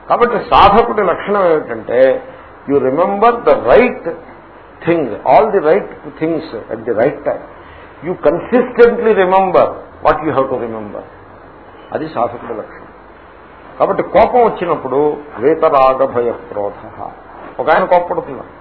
కాబట్టి సాధకుడి లక్షణం ఏమిటంటే you remember the right thing all the right things at the right time you consistently remember what you have to remember అది సాధకుడి లక్షణం. కాబట్టి కోపం వచ్చినప్పుడు వేతరాగ భయ క్రోధ ఒక ఆయన కోపడుతున్నాడు